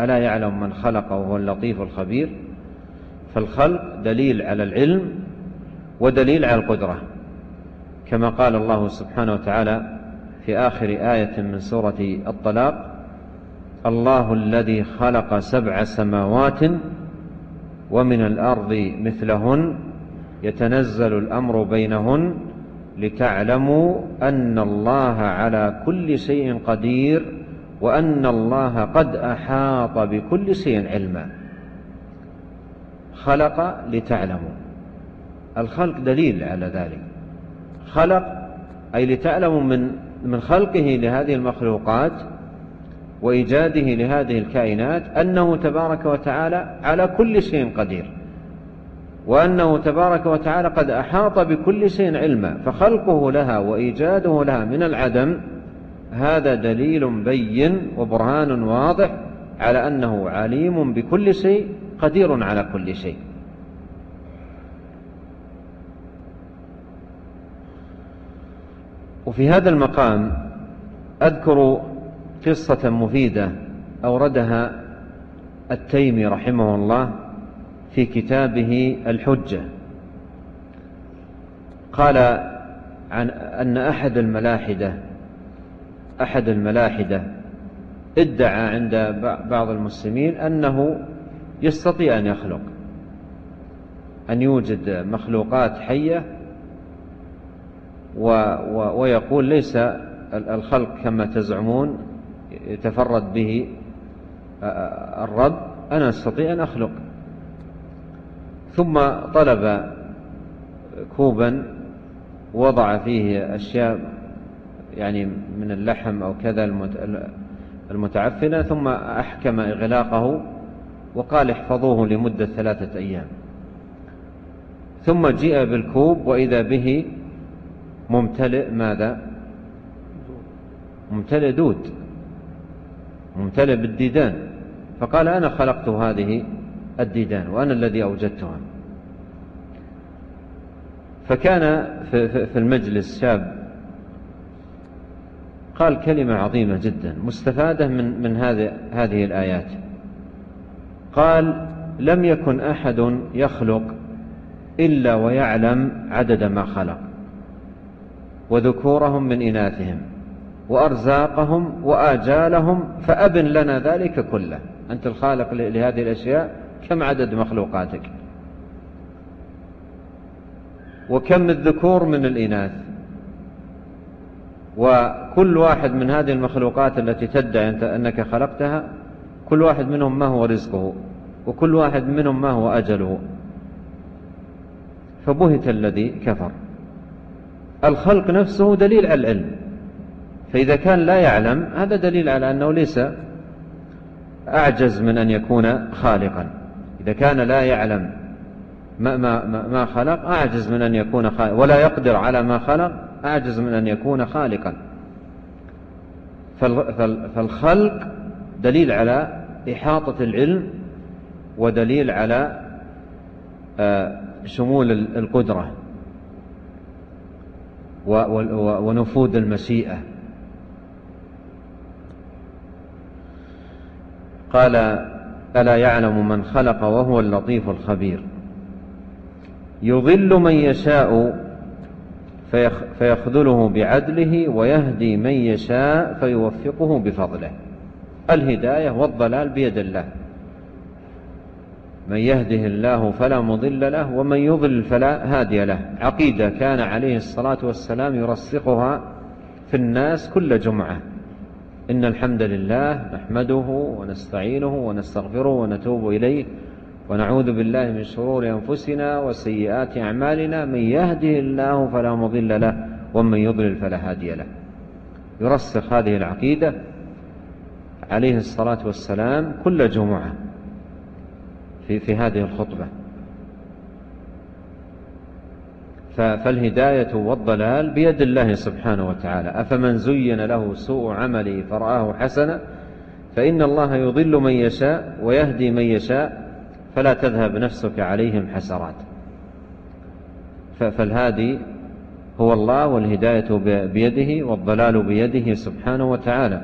ألا يعلم من خلق وهو اللطيف الخبير؟ فالخلق دليل على العلم ودليل على القدرة. كما قال الله سبحانه وتعالى في آخر آية من سورة الطلاق الله الذي خلق سبع سماوات ومن الأرض مثلهن يتنزل الأمر بينهن لتعلموا أن الله على كل شيء قدير وأن الله قد أحاط بكل شيء علما. خلق لتعلموا. الخلق دليل على ذلك. خلق أي لتعلموا من من خلقه لهذه المخلوقات وإيجاده لهذه الكائنات أنه تبارك وتعالى على كل شيء قدير وأنه تبارك وتعالى قد أحاط بكل شيء علما فخلقه لها وإيجاده لها من العدم هذا دليل بين وبرهان واضح على أنه عليم بكل شيء قدير على كل شيء. وفي هذا المقام أذكر قصة مفيدة أوردها التيمي رحمه الله في كتابه الحجة. قال عن أن أحد الملاحدة أحد الملاحدة ادعى عند بعض المسلمين أنه يستطيع أن يخلق أن يوجد مخلوقات حية و و ويقول ليس الخلق كما تزعمون يتفرد به الرب أنا أستطيع أن أخلق. ثم طلب كوبا وضع فيه أشياء يعني من اللحم أو كذا المتعفنة ثم أحكم إغلاقه وقال احفظوه لمدة ثلاثة أيام. ثم جيء بالكوب وإذا به ممتلئ ماذا؟ ممتلئ دود. ممتلئ بالديدان. فقال أنا خلقت هذه الديدان وأنا الذي أوجدتها. فكان في المجلس شاب قال كلمة عظيمة جدا مستفادة من من هذه الآيات. قال لم يكن أحد يخلق إلا ويعلم عدد ما خلق وذكورهم من إناثهم. وأرزاقهم وآجالهم فأبن لنا ذلك كله. أنت الخالق لهذه الأشياء كم عدد مخلوقاتك؟ وكم الذكور من الإناث؟ وكل واحد من هذه المخلوقات التي تدعي أنت أنك خلقتها كل واحد منهم ما هو رزقه؟ وكل واحد منهم ما هو أجله؟ فبهت الذي كفر. الخلق نفسه دليل على العلم. فإذا كان لا يعلم هذا دليل على أنه ليس أعجز من أن يكون خالقا. إذا كان لا يعلم ما, ما, ما خلق أعجز من أن يكون خالق ولا يقدر على ما خلق أعجز من أن يكون خالقا. فالخلق دليل على إحاطة العلم ودليل على آه، شمول القدرة ونفوذ المشيئة. قال ألا يعلم من خلق وهو اللطيف الخبير. يضل من يشاء فيخذله بعدله ويهدي من يشاء فيوفقه بفضله. الهداية والضلال بيد الله. من يهده الله فلا مضل له ومن يضلل فلا هادي له. عقيدة كان عليه الصلاة والسلام يرسخها في الناس كل جمعة. إن الحمد لله نحمده ونستعينه ونستغفره ونتوب إليه ونعوذ بالله من شرور أنفسنا وسيئات أعمالنا من يهده الله فلا مضل له ومن يضلل فلا هادي له. يرسخ هذه العقيدة عليه الصلاة والسلام كل جمعة في, في هذه الخطبة. فالهداية والضلال بيد الله سبحانه وتعالى. أفمن زين له سوء عمله فرآه حسنا فإن الله يضل من يشاء ويهدي من يشاء فلا تذهب نفسك عليهم حسرات. فالهادي هو الله والهداية بيده والضلال بيده سبحانه وتعالى.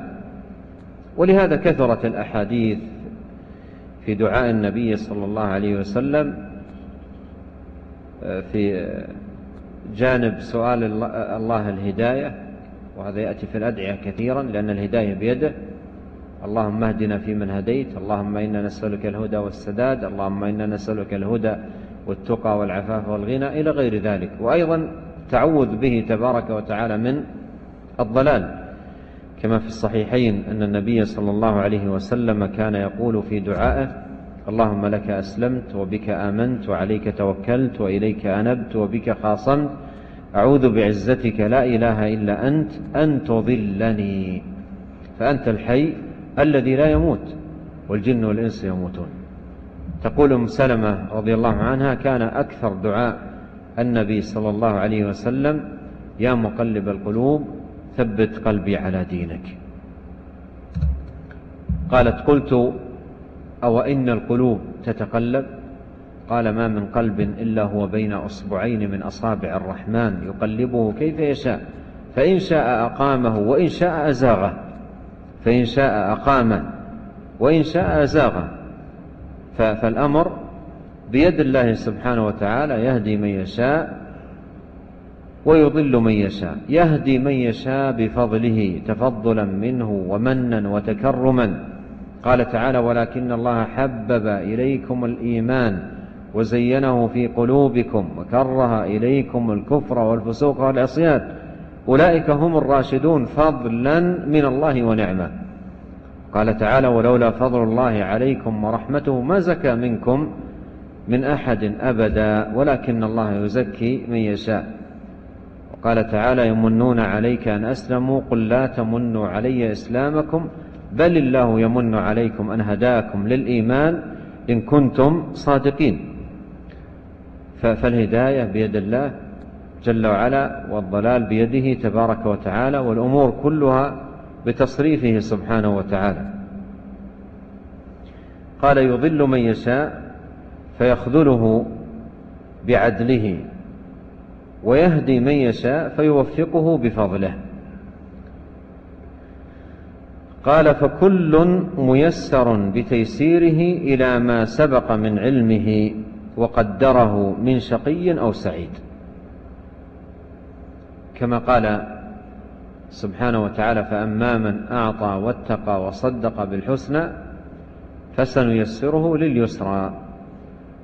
ولهذا كثرت الأحاديث في دعاء النبي صلى الله عليه وسلم في جانب سؤال الله الهداية وهذا يأتي في الأدعية كثيرا لأن الهداية بيده. اللهم اهدنا فيمن هديت اللهم إنا نسألك الهدى والسداد اللهم إنا نسألك الهدى والتقى والعفاف والغنى إلى غير ذلك. وأيضا تعوذ به تبارك وتعالى من الضلال. كما في الصحيحين أن النبي صلى الله عليه وسلم كان يقول في دعائه اللهم لك أسلمت وبك آمنت وعليك توكلت وإليك أنبت وبك خاصمت. أعوذ بعزتك لا إله إلا أنت أن تضلني. فأنت الحي الذي لا يموت والجن والإنس يموتون. تقول أم سلمة رضي الله عنها كان أكثر دعاء النبي صلى الله عليه وسلم يا مقلب القلوب ثبت قلبي على دينك. قالت قلت أو إن القلوب تتقلب؟ قال ما من قلب إلا هو بين أصبعين من أصابع الرحمن يقلبه كيف يشاء فإن شاء أقامه وإن شاء أزاغه فإن شاء أقامه وإن شاء أزاغه. فالأمر بيد الله سبحانه وتعالى يهدي من يشاء ويضل من يشاء يهدي من يشاء بفضله تفضلا منه ومنا وتكرما. قال تعالى ولكن الله حبب إليكم الإيمان وزينه في قلوبكم وكره إليكم الكفر والفسوق والعصيان. أولئك هم الراشدون فضلا من الله ونعمة. قال تعالى ولولا فضل الله عليكم ورحمته ما زكى منكم من أحد أبدا ولكن الله يزكي من يشاء. وقال تعالى يمنون عليك أن أسلموا قل لا تمنوا علي إسلامكم بل الله يمن عليكم أن هداكم للإيمان إن كنتم صادقين. فالهداية بيد الله جل وعلا والضلال بيده تبارك وتعالى والأمور كلها بتصريفه سبحانه وتعالى. قال يضل من يشاء فيخذله بعدله ويهدي من يشاء فيوفقه بفضله. قال فكل ميسر بتيسيره إلى ما سبق من علمه وقدره من شقي أو سعيد. كما قال سبحانه وتعالى فأما من أعطى واتقى وصدق بالحسنى فسنيسره لليسرى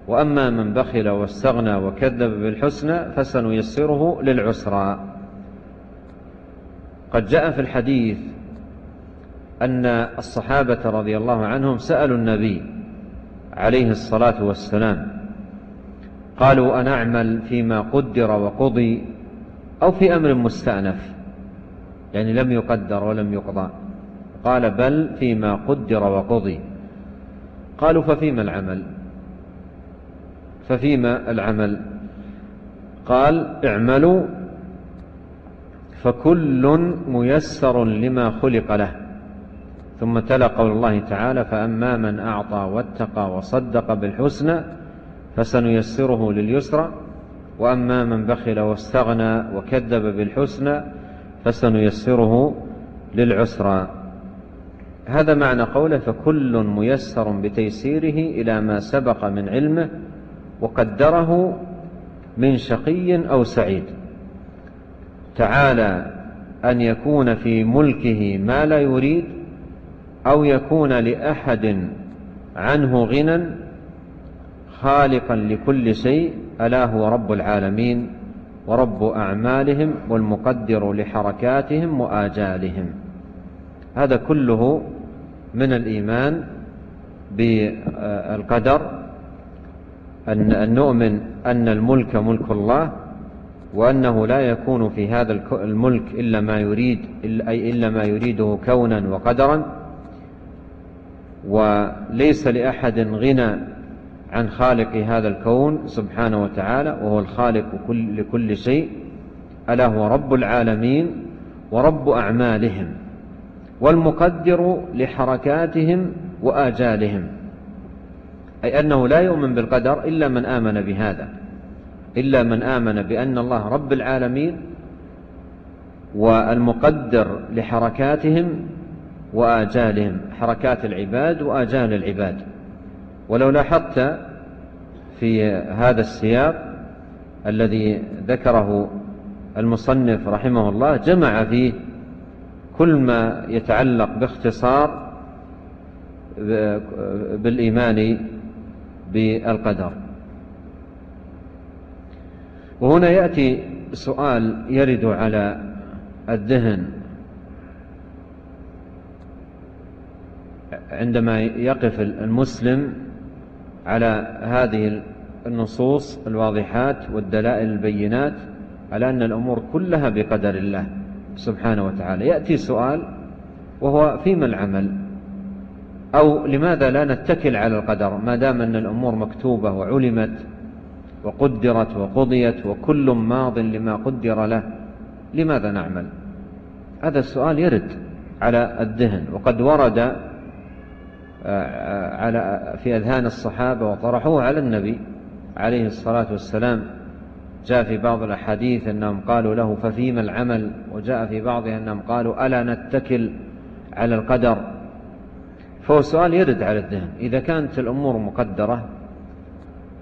وأما من بخل واستغنى وكذب بالحسنى فسنيسره للعسرى. قد جاء في الحديث أن الصحابة رضي الله عنهم سألوا النبي عليه الصلاة والسلام قالوا أنعمل فيما قدر وقضي أو في أمر مستأنف يعني لم يقدر ولم يقضى. قال بل فيما قدر وقضي. قالوا ففيما العمل؟ ففيما العمل؟ قال اعملوا فكل ميسر لما خلق له. ثم تلا قول الله تعالى فأما من أعطى واتقى وصدق بالحسنى فسنيسره لليسرى وأما من بخل واستغنى وكذب بالحسنى فسنيسره للعسرى. هذا معنى قوله فكل ميسر بتيسيره إلى ما سبق من علمه وقدره من شقي أو سعيد. تعالى أن يكون في ملكه ما لا يريد أو يكون لأحد عنه غنى خالقا لكل شيء ألا هو رب العالمين ورب أعمالهم والمقدر لحركاتهم وآجالهم. هذا كله من الإيمان بالقدر أن نؤمن أن الملك ملك الله وأنه لا يكون في هذا الملك إلا ما يريد إلا ما يريده كونا وقدرا. وليس لأحد غنى عن خالق هذا الكون سبحانه وتعالى وهو الخالق لكل شيء ألا هو رب العالمين ورب أعمالهم والمقدر لحركاتهم وآجالهم أي أنه لا يؤمن بالقدر إلا من آمن بهذا إلا من آمن بأن الله رب العالمين والمقدر لحركاتهم وآجالهم حركات العباد وآجال العباد. ولو لاحظت في هذا السياق الذي ذكره المصنف رحمه الله جمع فيه كل ما يتعلق باختصار بالإيمان بالقدر. وهنا يأتي سؤال يرد على الذهن. عندما يقف المسلم على هذه النصوص الواضحات والدلائل البينات على أن الأمور كلها بقدر الله سبحانه وتعالى. يأتي سؤال وهو فيما العمل؟ أو لماذا لا نتكل على القدر؟ ما دام أن الأمور مكتوبة وعلمت وقدرت وقضيت وكل ماض لما قدر له لماذا نعمل؟ هذا السؤال يرد على الذهن وقد ورد على في أذهان الصحابة وطرحوه على النبي عليه الصلاة والسلام. جاء في بعض الأحاديث أنهم قالوا له ففيما العمل؟ وجاء في بعضها أنهم قالوا ألا نتكل على القدر؟ فهو سؤال يرد على الذهن. إذا كانت الأمور مقدرة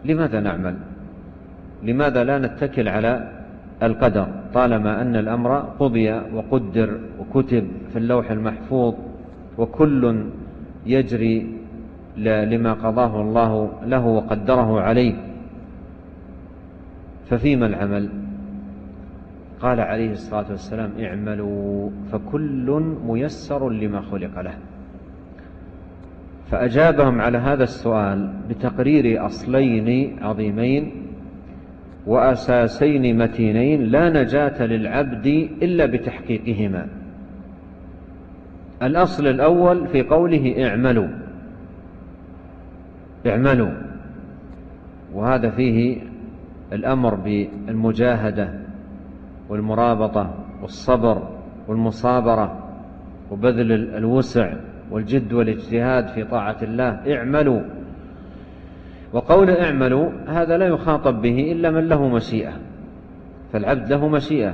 لماذا نعمل؟ لماذا لا نتكل على القدر؟ طالما أن الأمر قضي وقدر وكتب في اللوح المحفوظ وكل يجري لما قضاه الله له وقدره عليه. ففيما العمل؟ قال عليه الصلاة والسلام اعملوا فكل ميسر لما خلق له. فأجابهم على هذا السؤال بتقرير أصلين عظيمين وأساسين متينين لا نجاة للعبد إلا بتحقيقهما. الأصل الأول في قوله اعملوا. اعملوا. وهذا فيه الأمر بالمجاهدة والمرابطة والصبر والمصابرة وبذل الوسع والجد والاجتهاد في طاعة الله. اعملوا. وقول اعملوا هذا لا يخاطب به إلا من له مشيئة. فالعبد له مشيئة.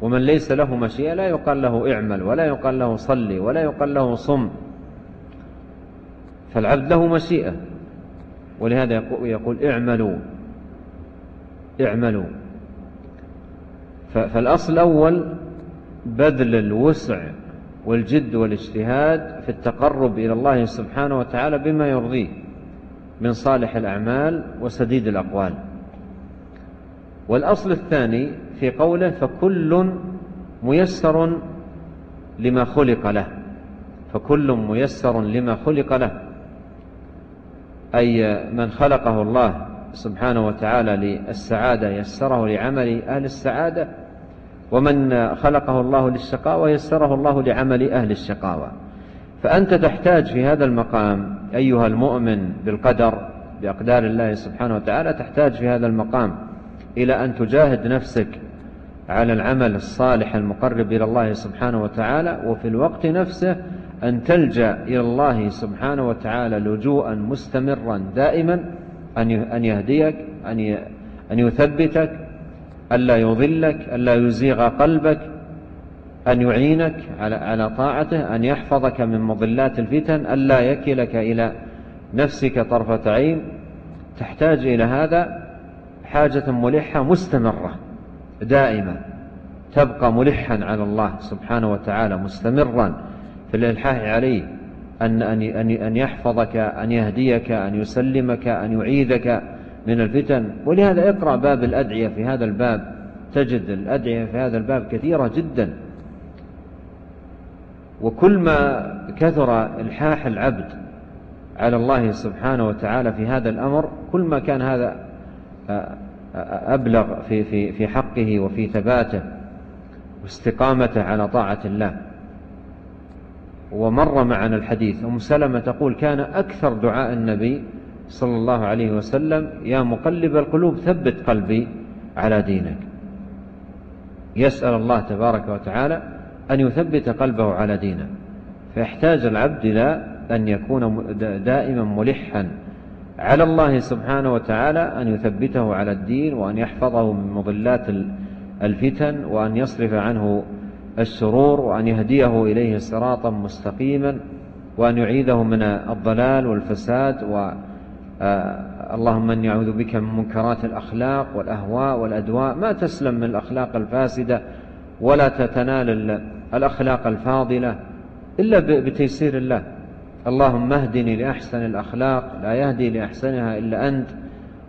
ومن ليس له مشيئة لا يقال له اعمل ولا يقال له صلي ولا يقال له صم. فالعبد له مشيئة. ولهذا يقول اعملوا. اعملوا. فالأصل الأول بذل الوسع والجد والاجتهاد في التقرب إلى الله سبحانه وتعالى بما يرضيه من صالح الأعمال وسديد الأقوال. والأصل الثاني في قوله فكل ميسر لما خلق له. فكل ميسر لما خلق له. أي من خلقه الله سبحانه وتعالى للسعادة يسره لعمل أهل السعادة ومن خلقه الله للشقاوة يسره الله لعمل أهل الشقاوة. فأنت تحتاج في هذا المقام أيها المؤمن بالقدر بأقدار الله سبحانه وتعالى تحتاج في هذا المقام إلى أن تجاهد نفسك على العمل الصالح المقرب إلى الله سبحانه وتعالى وفي الوقت نفسه أن تلجأ إلى الله سبحانه وتعالى لجوءا مستمرا دائما أن يهديك أن يثبتك ألا يضلك ألا يزيغ قلبك أن يعينك على طاعته أن يحفظك من مضلات الفتن ألا يكلك إلى نفسك طرفة عين. تحتاج إلى هذا حاجة ملحة مستمرة. دائمة تبقى ملحا على الله سبحانه وتعالى مستمرا في الإلحاح عليه أن, أن, أن, أن يحفظك أن يهديك أن يسلمك أن يعيذك من الفتن. ولهذا اقرأ باب الأدعية في هذا الباب. تجد الأدعية في هذا الباب كثيرة جدا. وكل ما كثر إلحاح العبد على الله سبحانه وتعالى في هذا الأمر كل ما كان هذا أبلغ في, في, في حقه وفي ثباته واستقامته على طاعة الله. ومر معنا الحديث أم سلمة تقول كان أكثر دعاء النبي صلى الله عليه وسلم يا مقلب القلوب ثبت قلبي على دينك. يسأل الله تبارك وتعالى أن يثبت قلبه على دينه. فيحتاج العبد إلى أن يكون دائما ملحا على الله سبحانه وتعالى أن يثبته على الدين وأن يحفظه من مضلات الفتن وأن يصرف عنه الشرور وأن يهديه إليه صراطا مستقيما وأن يعيده من الضلال والفساد و آه، اللهم أني أعوذ بك من منكرات الأخلاق والأهواء والأدواء. ما تسلم من الأخلاق الفاسدة ولا تتنال الأخلاق الفاضلة إلا بتيسير الله. اللهم اهدني لأحسن الأخلاق لا يهدي لأحسنها إلا أنت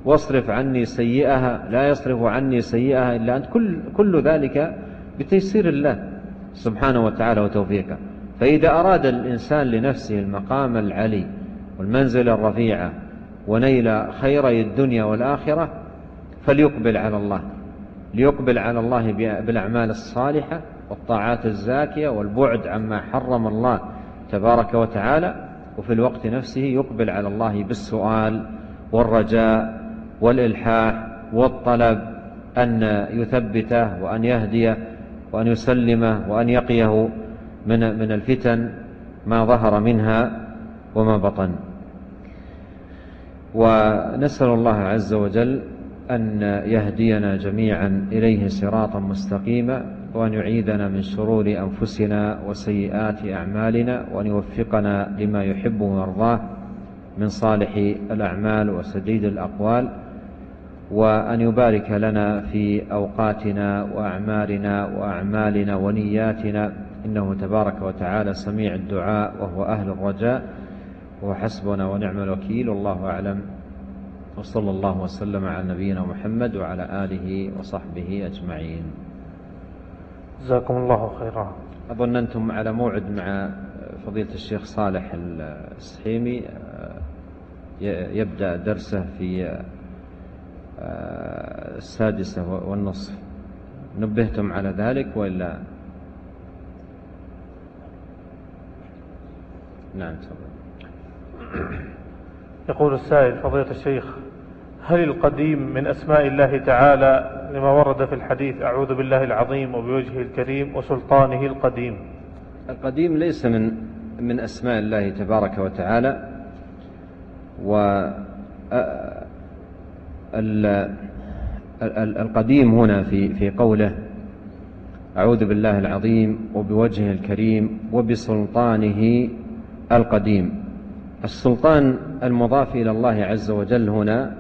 واصرف عني سيئها لا يصرف عني سيئها إلا أنت. كل, كل ذلك بتيسير الله سبحانه وتعالى وتوفيقه. فإذا أراد الإنسان لنفسه المقام العلي والمنزل الرفيعة ونيل خيري الدنيا والآخرة فليقبل على الله. ليقبل على الله بالأعمال الصالحة والطاعات الزاكية والبعد عما حرم الله. تبارك وتعالى وفي الوقت نفسه يقبل على الله بالسؤال والرجاء والإلحاح والطلب أن يثبته وأن يهديه وأن يسلمه وأن يقيه من من الفتن ما ظهر منها وما بطن. ونسأل الله عز وجل أن يهدينا جميعا إليه صراطا مستقيما وأن يعيذنا من شرور أنفسنا وسيئات أعمالنا وأن يوفقنا لما يحب ويرضاه من صالح الأعمال وسديد الأقوال وأن يبارك لنا في أوقاتنا وأعمارنا وأعمالنا ونياتنا. إنه تبارك وتعالى سميع الدعاء وهو أهل الرجاء. وحسبنا ونعم الوكيل. والله أعلم. وصلى الله وسلم على نبينا محمد وعلى آله وصحبه أجمعين. جزاكم الله خيرا. أظن أنتم على موعد مع فضيلة الشيخ صالح السحيمي. يبدأ درسه في السادسة والنصف. نبهتم على ذلك وإلا؟ نعم تفضل. يقول السائل فضيلة الشيخ هل القديم من أسماء الله تعالى لما ورد في الحديث أعوذ بالله العظيم وبوجهه الكريم وسلطانه القديم. القديم ليس من من أسماء الله تبارك وتعالى و القديم هنا في في قوله أعوذ بالله العظيم وبوجهه الكريم وبسلطانه القديم. السلطان المضاف إلى الله عز وجل هنا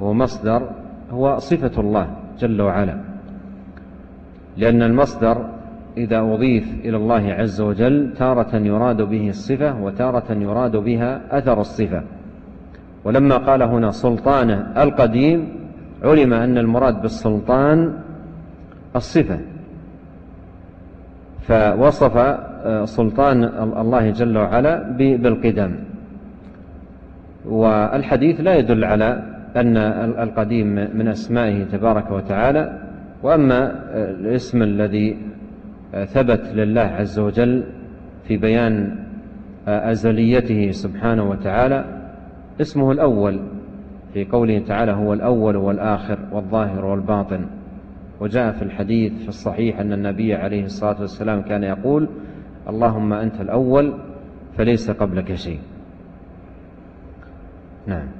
هو مصدر هو صفة الله. جل وعلا. لأن المصدر إذا أضيف إلى الله عز وجل تارة يراد به الصفة وتارة يراد بها أثر الصفة. ولما قال هنا سلطانه القديم علم أن المراد بالسلطان الصفة. فوصف آه، سلطان الله جل وعلا بالقدم. والحديث لا يدل على أن القديم من أسمائه تبارك وتعالى وأما الاسم الذي ثبت لله عز وجل في بيان أزليته سبحانه وتعالى اسمه الأول. في قوله تعالى هو الأول والآخر والظاهر والباطن. وجاء في الحديث في الصحيح أن النبي عليه الصلاة والسلام كان يقول اللهم أنت الأول فليس قبلك شيء. نعم.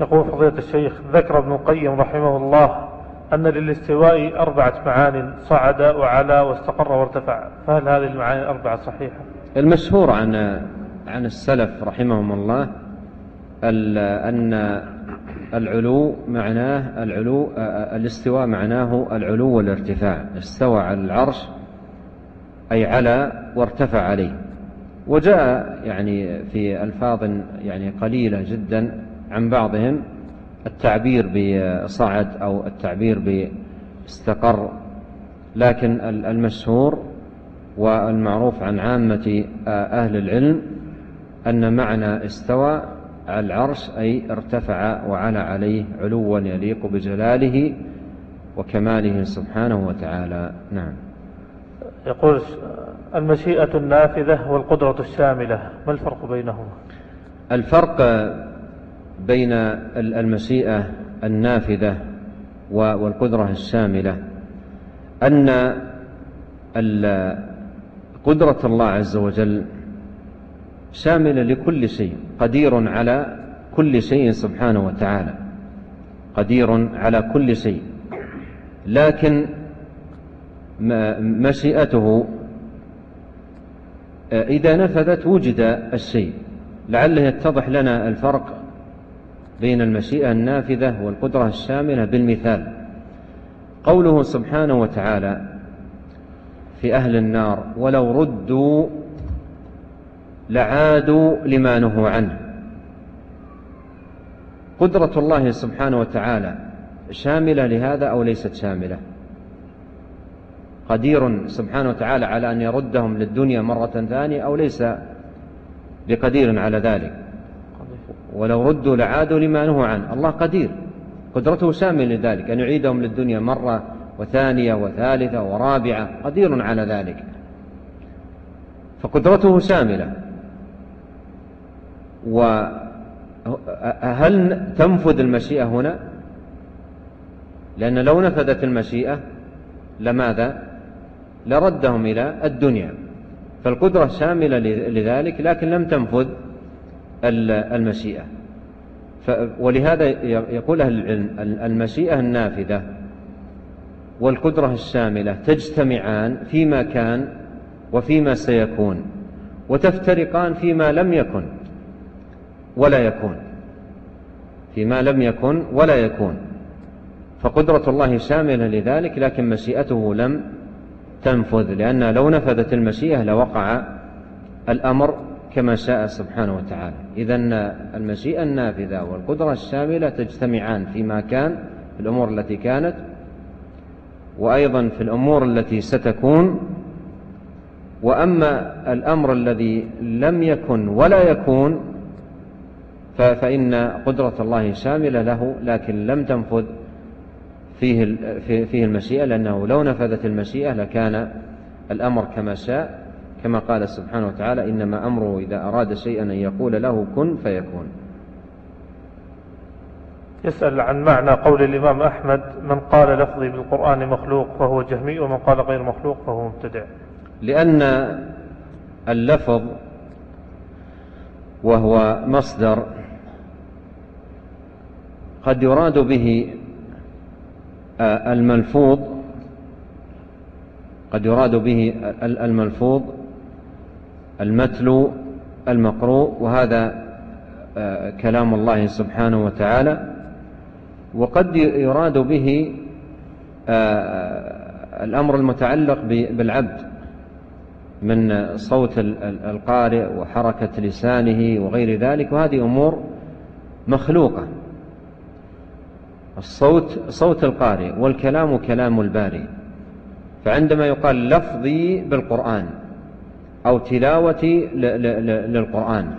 يقول فضيلة الشيخ ذكر ابن القيم رحمه الله أن للاستواء أربعة معان صعد وعلى واستقر وارتفع فهل هذه المعاني الأربعة صحيحة؟ المشهور عن عن السلف رحمهم الله أن العلو معناه العلو الاستواء معناه العلو والارتفاع استوى على العرش أي على وارتفع عليه وجاء يعني في ألفاظ يعني قليلة جدا عن بعضهم التعبير بصعد أو التعبير باستقر لكن المشهور والمعروف عن عامة أهل العلم أن معنى استوى على العرش أي ارتفع وعلى عليه علوا يليق بجلاله وكماله سبحانه وتعالى. نعم. يقول المشيئة النافذة والقدرة الشاملة ما الفرق بينهما؟ الفرق بين المشيئة النافذة والقدرة الشاملة أن قدرة الله عز وجل شاملة لكل شيء قدير على كل شيء سبحانه وتعالى قدير على كل شيء. لكن مشيئته إذا نفذت وجد الشيء لعله يتضح لنا الفرق بين المشيئة النافذة والقدرة الشاملة بالمثال. قوله سبحانه وتعالى في أهل النار ولو ردوا لعادوا لما نهوا عنه قدرة الله سبحانه وتعالى شاملة لهذا أو ليست شاملة؟ قدير سبحانه وتعالى على أن يردهم للدنيا مرة ثانية أو ليس بقدير على ذلك. ولو ردوا لعادوا لما نهوا عنه. الله قدير. قدرته شامل لذلك. أن يعيدهم للدنيا مرة وثانية وثالثة ورابعة. قدير على ذلك. فقدرته شاملة. وهل تنفذ المشيئة هنا؟ لأن لو نفذت المشيئة لماذا؟ لردهم إلى الدنيا. فالقدرة شاملة لذلك لكن لم تنفذ. المشيئة ولهذا يقول أهل العلم المشيئة النافذة والقدرة الشاملة تجتمعان فيما كان وفيما سيكون وتفترقان فيما لم يكن ولا يكون فيما لم يكن ولا يكون. فقدرة الله شاملة لذلك لكن مشيئته لم تنفذ لأن لو نفذت المشيئة لوقع الأمر كما شاء سبحانه وتعالى. إذا المشيئة النافذة والقدرة الشاملة تجتمعان فيما كان في الأمور التي كانت وأيضا في الأمور التي ستكون. وأما الأمر الذي لم يكن ولا يكون فإن قدرة الله شاملة له لكن لم تنفذ فيه فيه المشيئة لأنه لو نفذت المشيئة لكان الأمر كما شاء. كما قال سبحانه وتعالى إنما أمره إذا أراد شيئا أن يقول له كن فيكون. يسأل عن معنى قول الإمام أحمد من قال لفظي بالقرآن مخلوق فهو جهمي ومن قال غير مخلوق فهو مبتدع. لأن اللفظ وهو مصدر قد يراد به آه، الملفوظ قد يراد به الملفوظ المتلو المقروء وهذا آه، كلام الله سبحانه وتعالى. وقد يراد به آه، الأمر المتعلق بالعبد من صوت القارئ وحركة لسانه وغير ذلك. وهذه أمور مخلوقة. الصوت صوت القارئ والكلام كلام الباري فعندما يقال لفظي بالقرآن أو تلاوتي للقرآن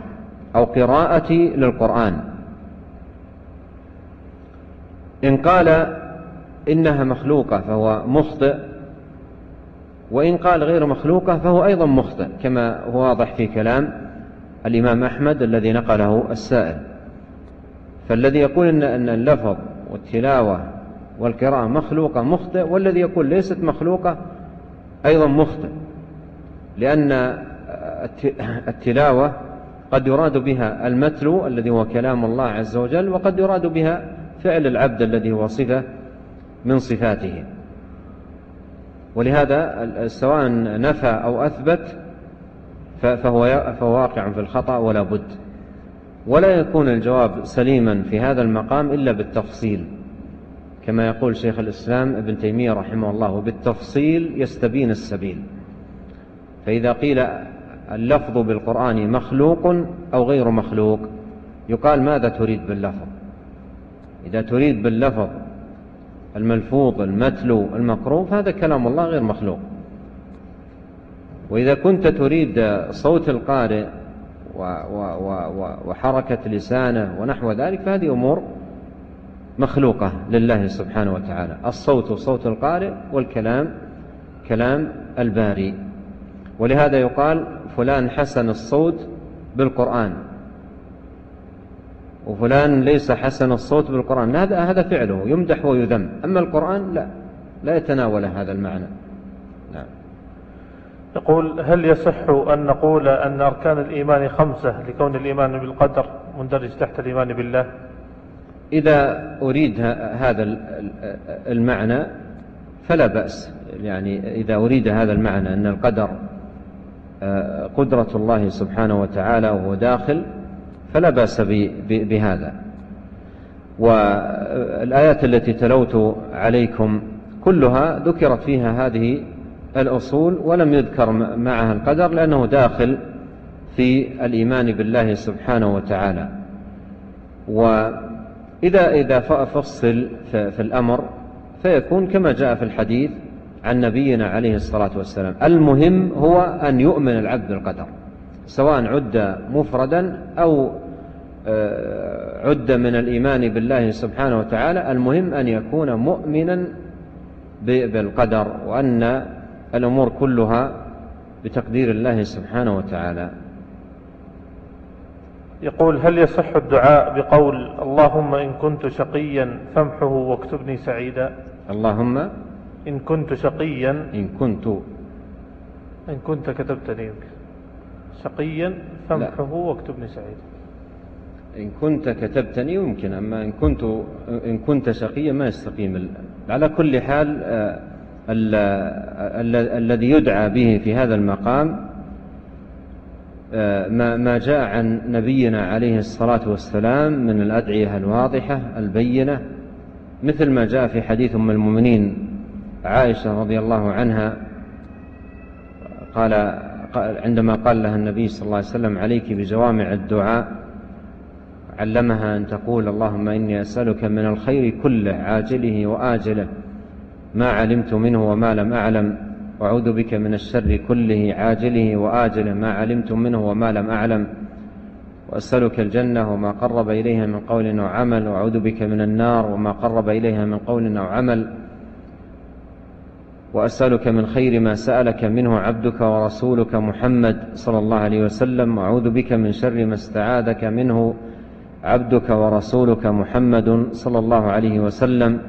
أو قراءتي للقرآن. إن قال إنها مخلوقة فهو مخطئ وإن قال غير مخلوقة فهو أيضا مخطئ كما هو واضح في كلام الإمام أحمد الذي نقله السائل. فالذي يقول إن, أن اللفظ والتلاوة والقراءة مخلوقة مخطئ والذي يقول ليست مخلوقة أيضا مخطئ. لأن التلاوة قد يراد بها المتلو الذي هو كلام الله عز وجل وقد يراد بها فعل العبد الذي هو صفة من صفاته. ولهذا سواء نفى أو أثبت فهو, واقع في الخطأ ولا بد. ولا يكون الجواب سليما في هذا المقام إلا بالتفصيل. كما يقول شيخ الإسلام ابن تيمية رحمه الله بالتفصيل يستبين السبيل. فإذا قيل اللفظ بالقرآن مخلوق أو غير مخلوق يقال ماذا تريد باللفظ؟ إذا تريد باللفظ الملفوظ المتلو المقروء فهذا كلام الله غير مخلوق. وإذا كنت تريد صوت القارئ وحركة لسانه ونحو ذلك فهذه أمور مخلوقة لله سبحانه وتعالى. الصوت صوت القارئ والكلام كلام الباري. ولهذا يقال فلان حسن الصوت بالقرآن. وفلان ليس حسن الصوت بالقرآن. هذا هذا فعله يمدح ويذم. أما القرآن لا لا يتناول هذا المعنى. نعم. يقول هل يصح أن نقول أن أركان الإيمان خمسة لكون الإيمان بالقدر مندرج تحت الإيمان بالله؟ إذا أريد هذا المعنى فلا بأس. يعني إذا أريد هذا المعنى أن القدر قدرة الله سبحانه وتعالى وهو داخل فلا بأس بهذا. والآيات التي تلوت عليكم كلها ذكرت فيها هذه الأصول ولم يذكر معها القدر لأنه داخل في الإيمان بالله سبحانه وتعالى. وإذا إذا فصل في الأمر فيكون كما جاء في الحديث عن نبينا عليه الصلاة والسلام. المهم هو أن يؤمن العبد بالقدر سواء عد مفردا أو آه، عد من الإيمان بالله سبحانه وتعالى. المهم أن يكون مؤمنا بالقدر وأن الأمور كلها بتقدير الله سبحانه وتعالى. يقول هل يصح الدعاء بقول اللهم إن كنت شقيا فامحه واكتبني سعيدا اللهم إن كنت شقيا. إن كنت. إن كنت كتبتني شقيا فامحه واكتبني سعيدا. إن كنت كتبتني يمكن أما إن كنت إن كنت شقيا ما يستقيم. على كل حال آه، الذي يدعى به في هذا المقام آه، ما جاء عن نبينا عليه الصلاة والسلام من الأدعية الواضحة البينة مثل ما جاء في حديث أم المؤمنين عائشة رضي الله عنها قال عندما قال لها النبي صلى الله عليه وسلم عليك بجوامع الدعاء علمها أن تقول اللهم إني أسألك من الخير كله عاجله وآجله ما علمت منه وما لم أعلم وأعوذ بك من الشر كله عاجله وآجله ما علمت منه وما لم أعلم وأسألك الجنة وما قرب إليها من قول أو عمل وأعوذ بك من النار وما قرب إليها من قول أو عمل وأسألك من خير ما سألك منه عبدك ورسولك محمد صلى الله عليه وسلم وأعوذ بك من شر ما استعاذك منه عبدك ورسولك محمد صلى الله عليه وسلم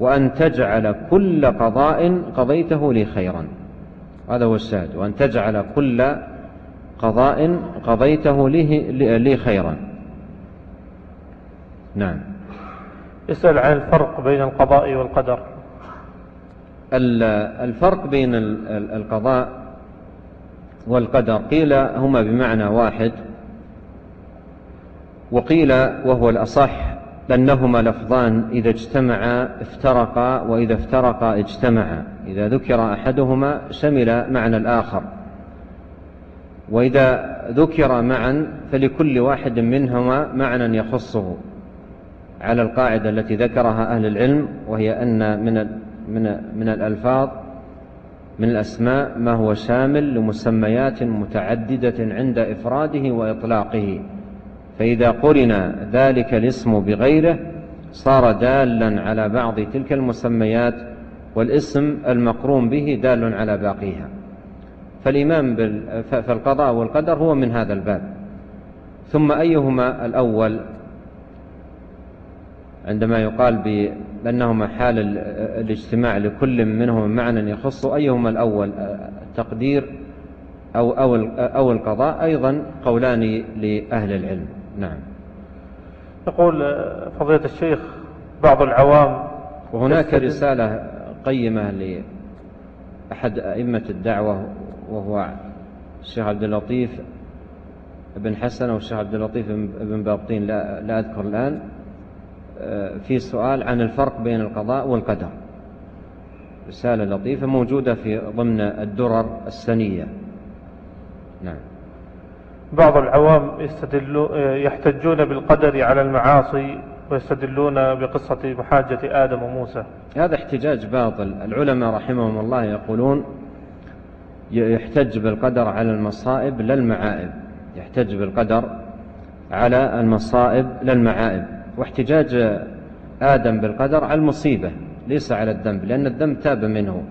وأن تجعل كل قضاء قضيته لي خيرا. هذا هو الشاهد وأن تجعل كل قضاء قضيته لي, خيرا. نعم. يسأل عن الفرق بين القضاء والقدر. الفرق بين القضاء والقدر. قيل هما بمعنى واحد وقيل وهو الأصح لأنهما لفظان إذا اجتمعا افترقا وإذا افترقا اجتمعا. إذا ذكر أحدهما شمل معنى الآخر. وإذا ذكر معا فلكل واحد منهما معنى يخصه. على القاعدة التي ذكرها أهل العلم وهي أن من من من الألفاظ من الأسماء ما هو شامل لمسميات متعددة عند إفراده وإطلاقه. فإذا قرن ذلك الاسم بغيره صار دالا على بعض تلك المسميات والاسم المقرون به دال على باقيها. فالإيمان فالقضاء والقدر هو من هذا الباب. ثم أيهما الأول؟ عندما يقال بأنهما حال الاجتماع لكل منهم معنى يخص أيهما الأول التقدير أو, أو, أو القضاء أيضا قولان لأهل العلم. نعم. يقول فضيلة الشيخ بعض العوام وهناك رسالة قيمة لأحد أئمة الدعوة وهو الشيخ عبد اللطيف بن حسن أو الشيخ عبد اللطيف بن بابطين لا, لا أذكر الآن. آه، في سؤال عن الفرق بين القضاء والقدر. رسالة لطيفة موجودة في ضمن الدرر السنية. نعم. بعض العوام يحتجون بالقدر على المعاصي ويستدلون بقصة محاجة آدم وموسى. هذا احتجاج باطل. العلماء رحمهم الله يقولون يحتج بالقدر على المصائب لا المعائب. يحتج بالقدر على المصائب لا المعائب. واحتجاج آدم بالقدر على المصيبة ليس على الذنب لأن الذنب تاب منه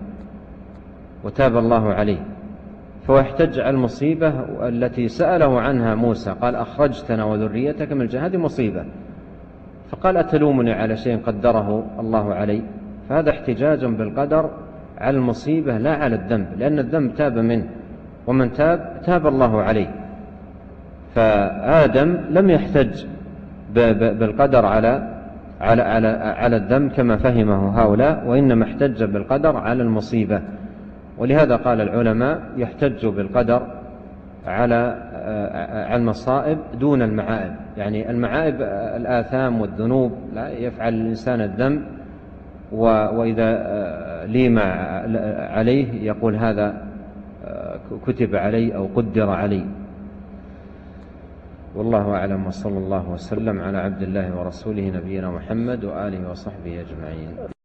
وتاب الله عليه. فهو يحتج على المصيبة التي سأله عنها موسى قال أخرجتنا وذريتك من الجنة هذه مصيبة. فقال أتلومني على شيء قدره الله علي؟ فهذا احتجاج بالقدر على المصيبة لا على الذنب لأن الذنب تاب منه ومن تاب تاب الله عليه. فآدم لم يحتج بالقدر على على على على الذنب كما فهمه هؤلاء وإنما احتج بالقدر على المصيبة. ولهذا قال العلماء يحتج بالقدر على على المصائب دون المعائب. يعني المعائب الآثام والذنوب لا يفعل الإنسان الذنب وإذا ليم عليه يقول هذا كتب علي أو قدر علي. والله أعلم وصلى الله وسلم على عبد الله ورسوله نبينا محمد وآله وصحبه أجمعين.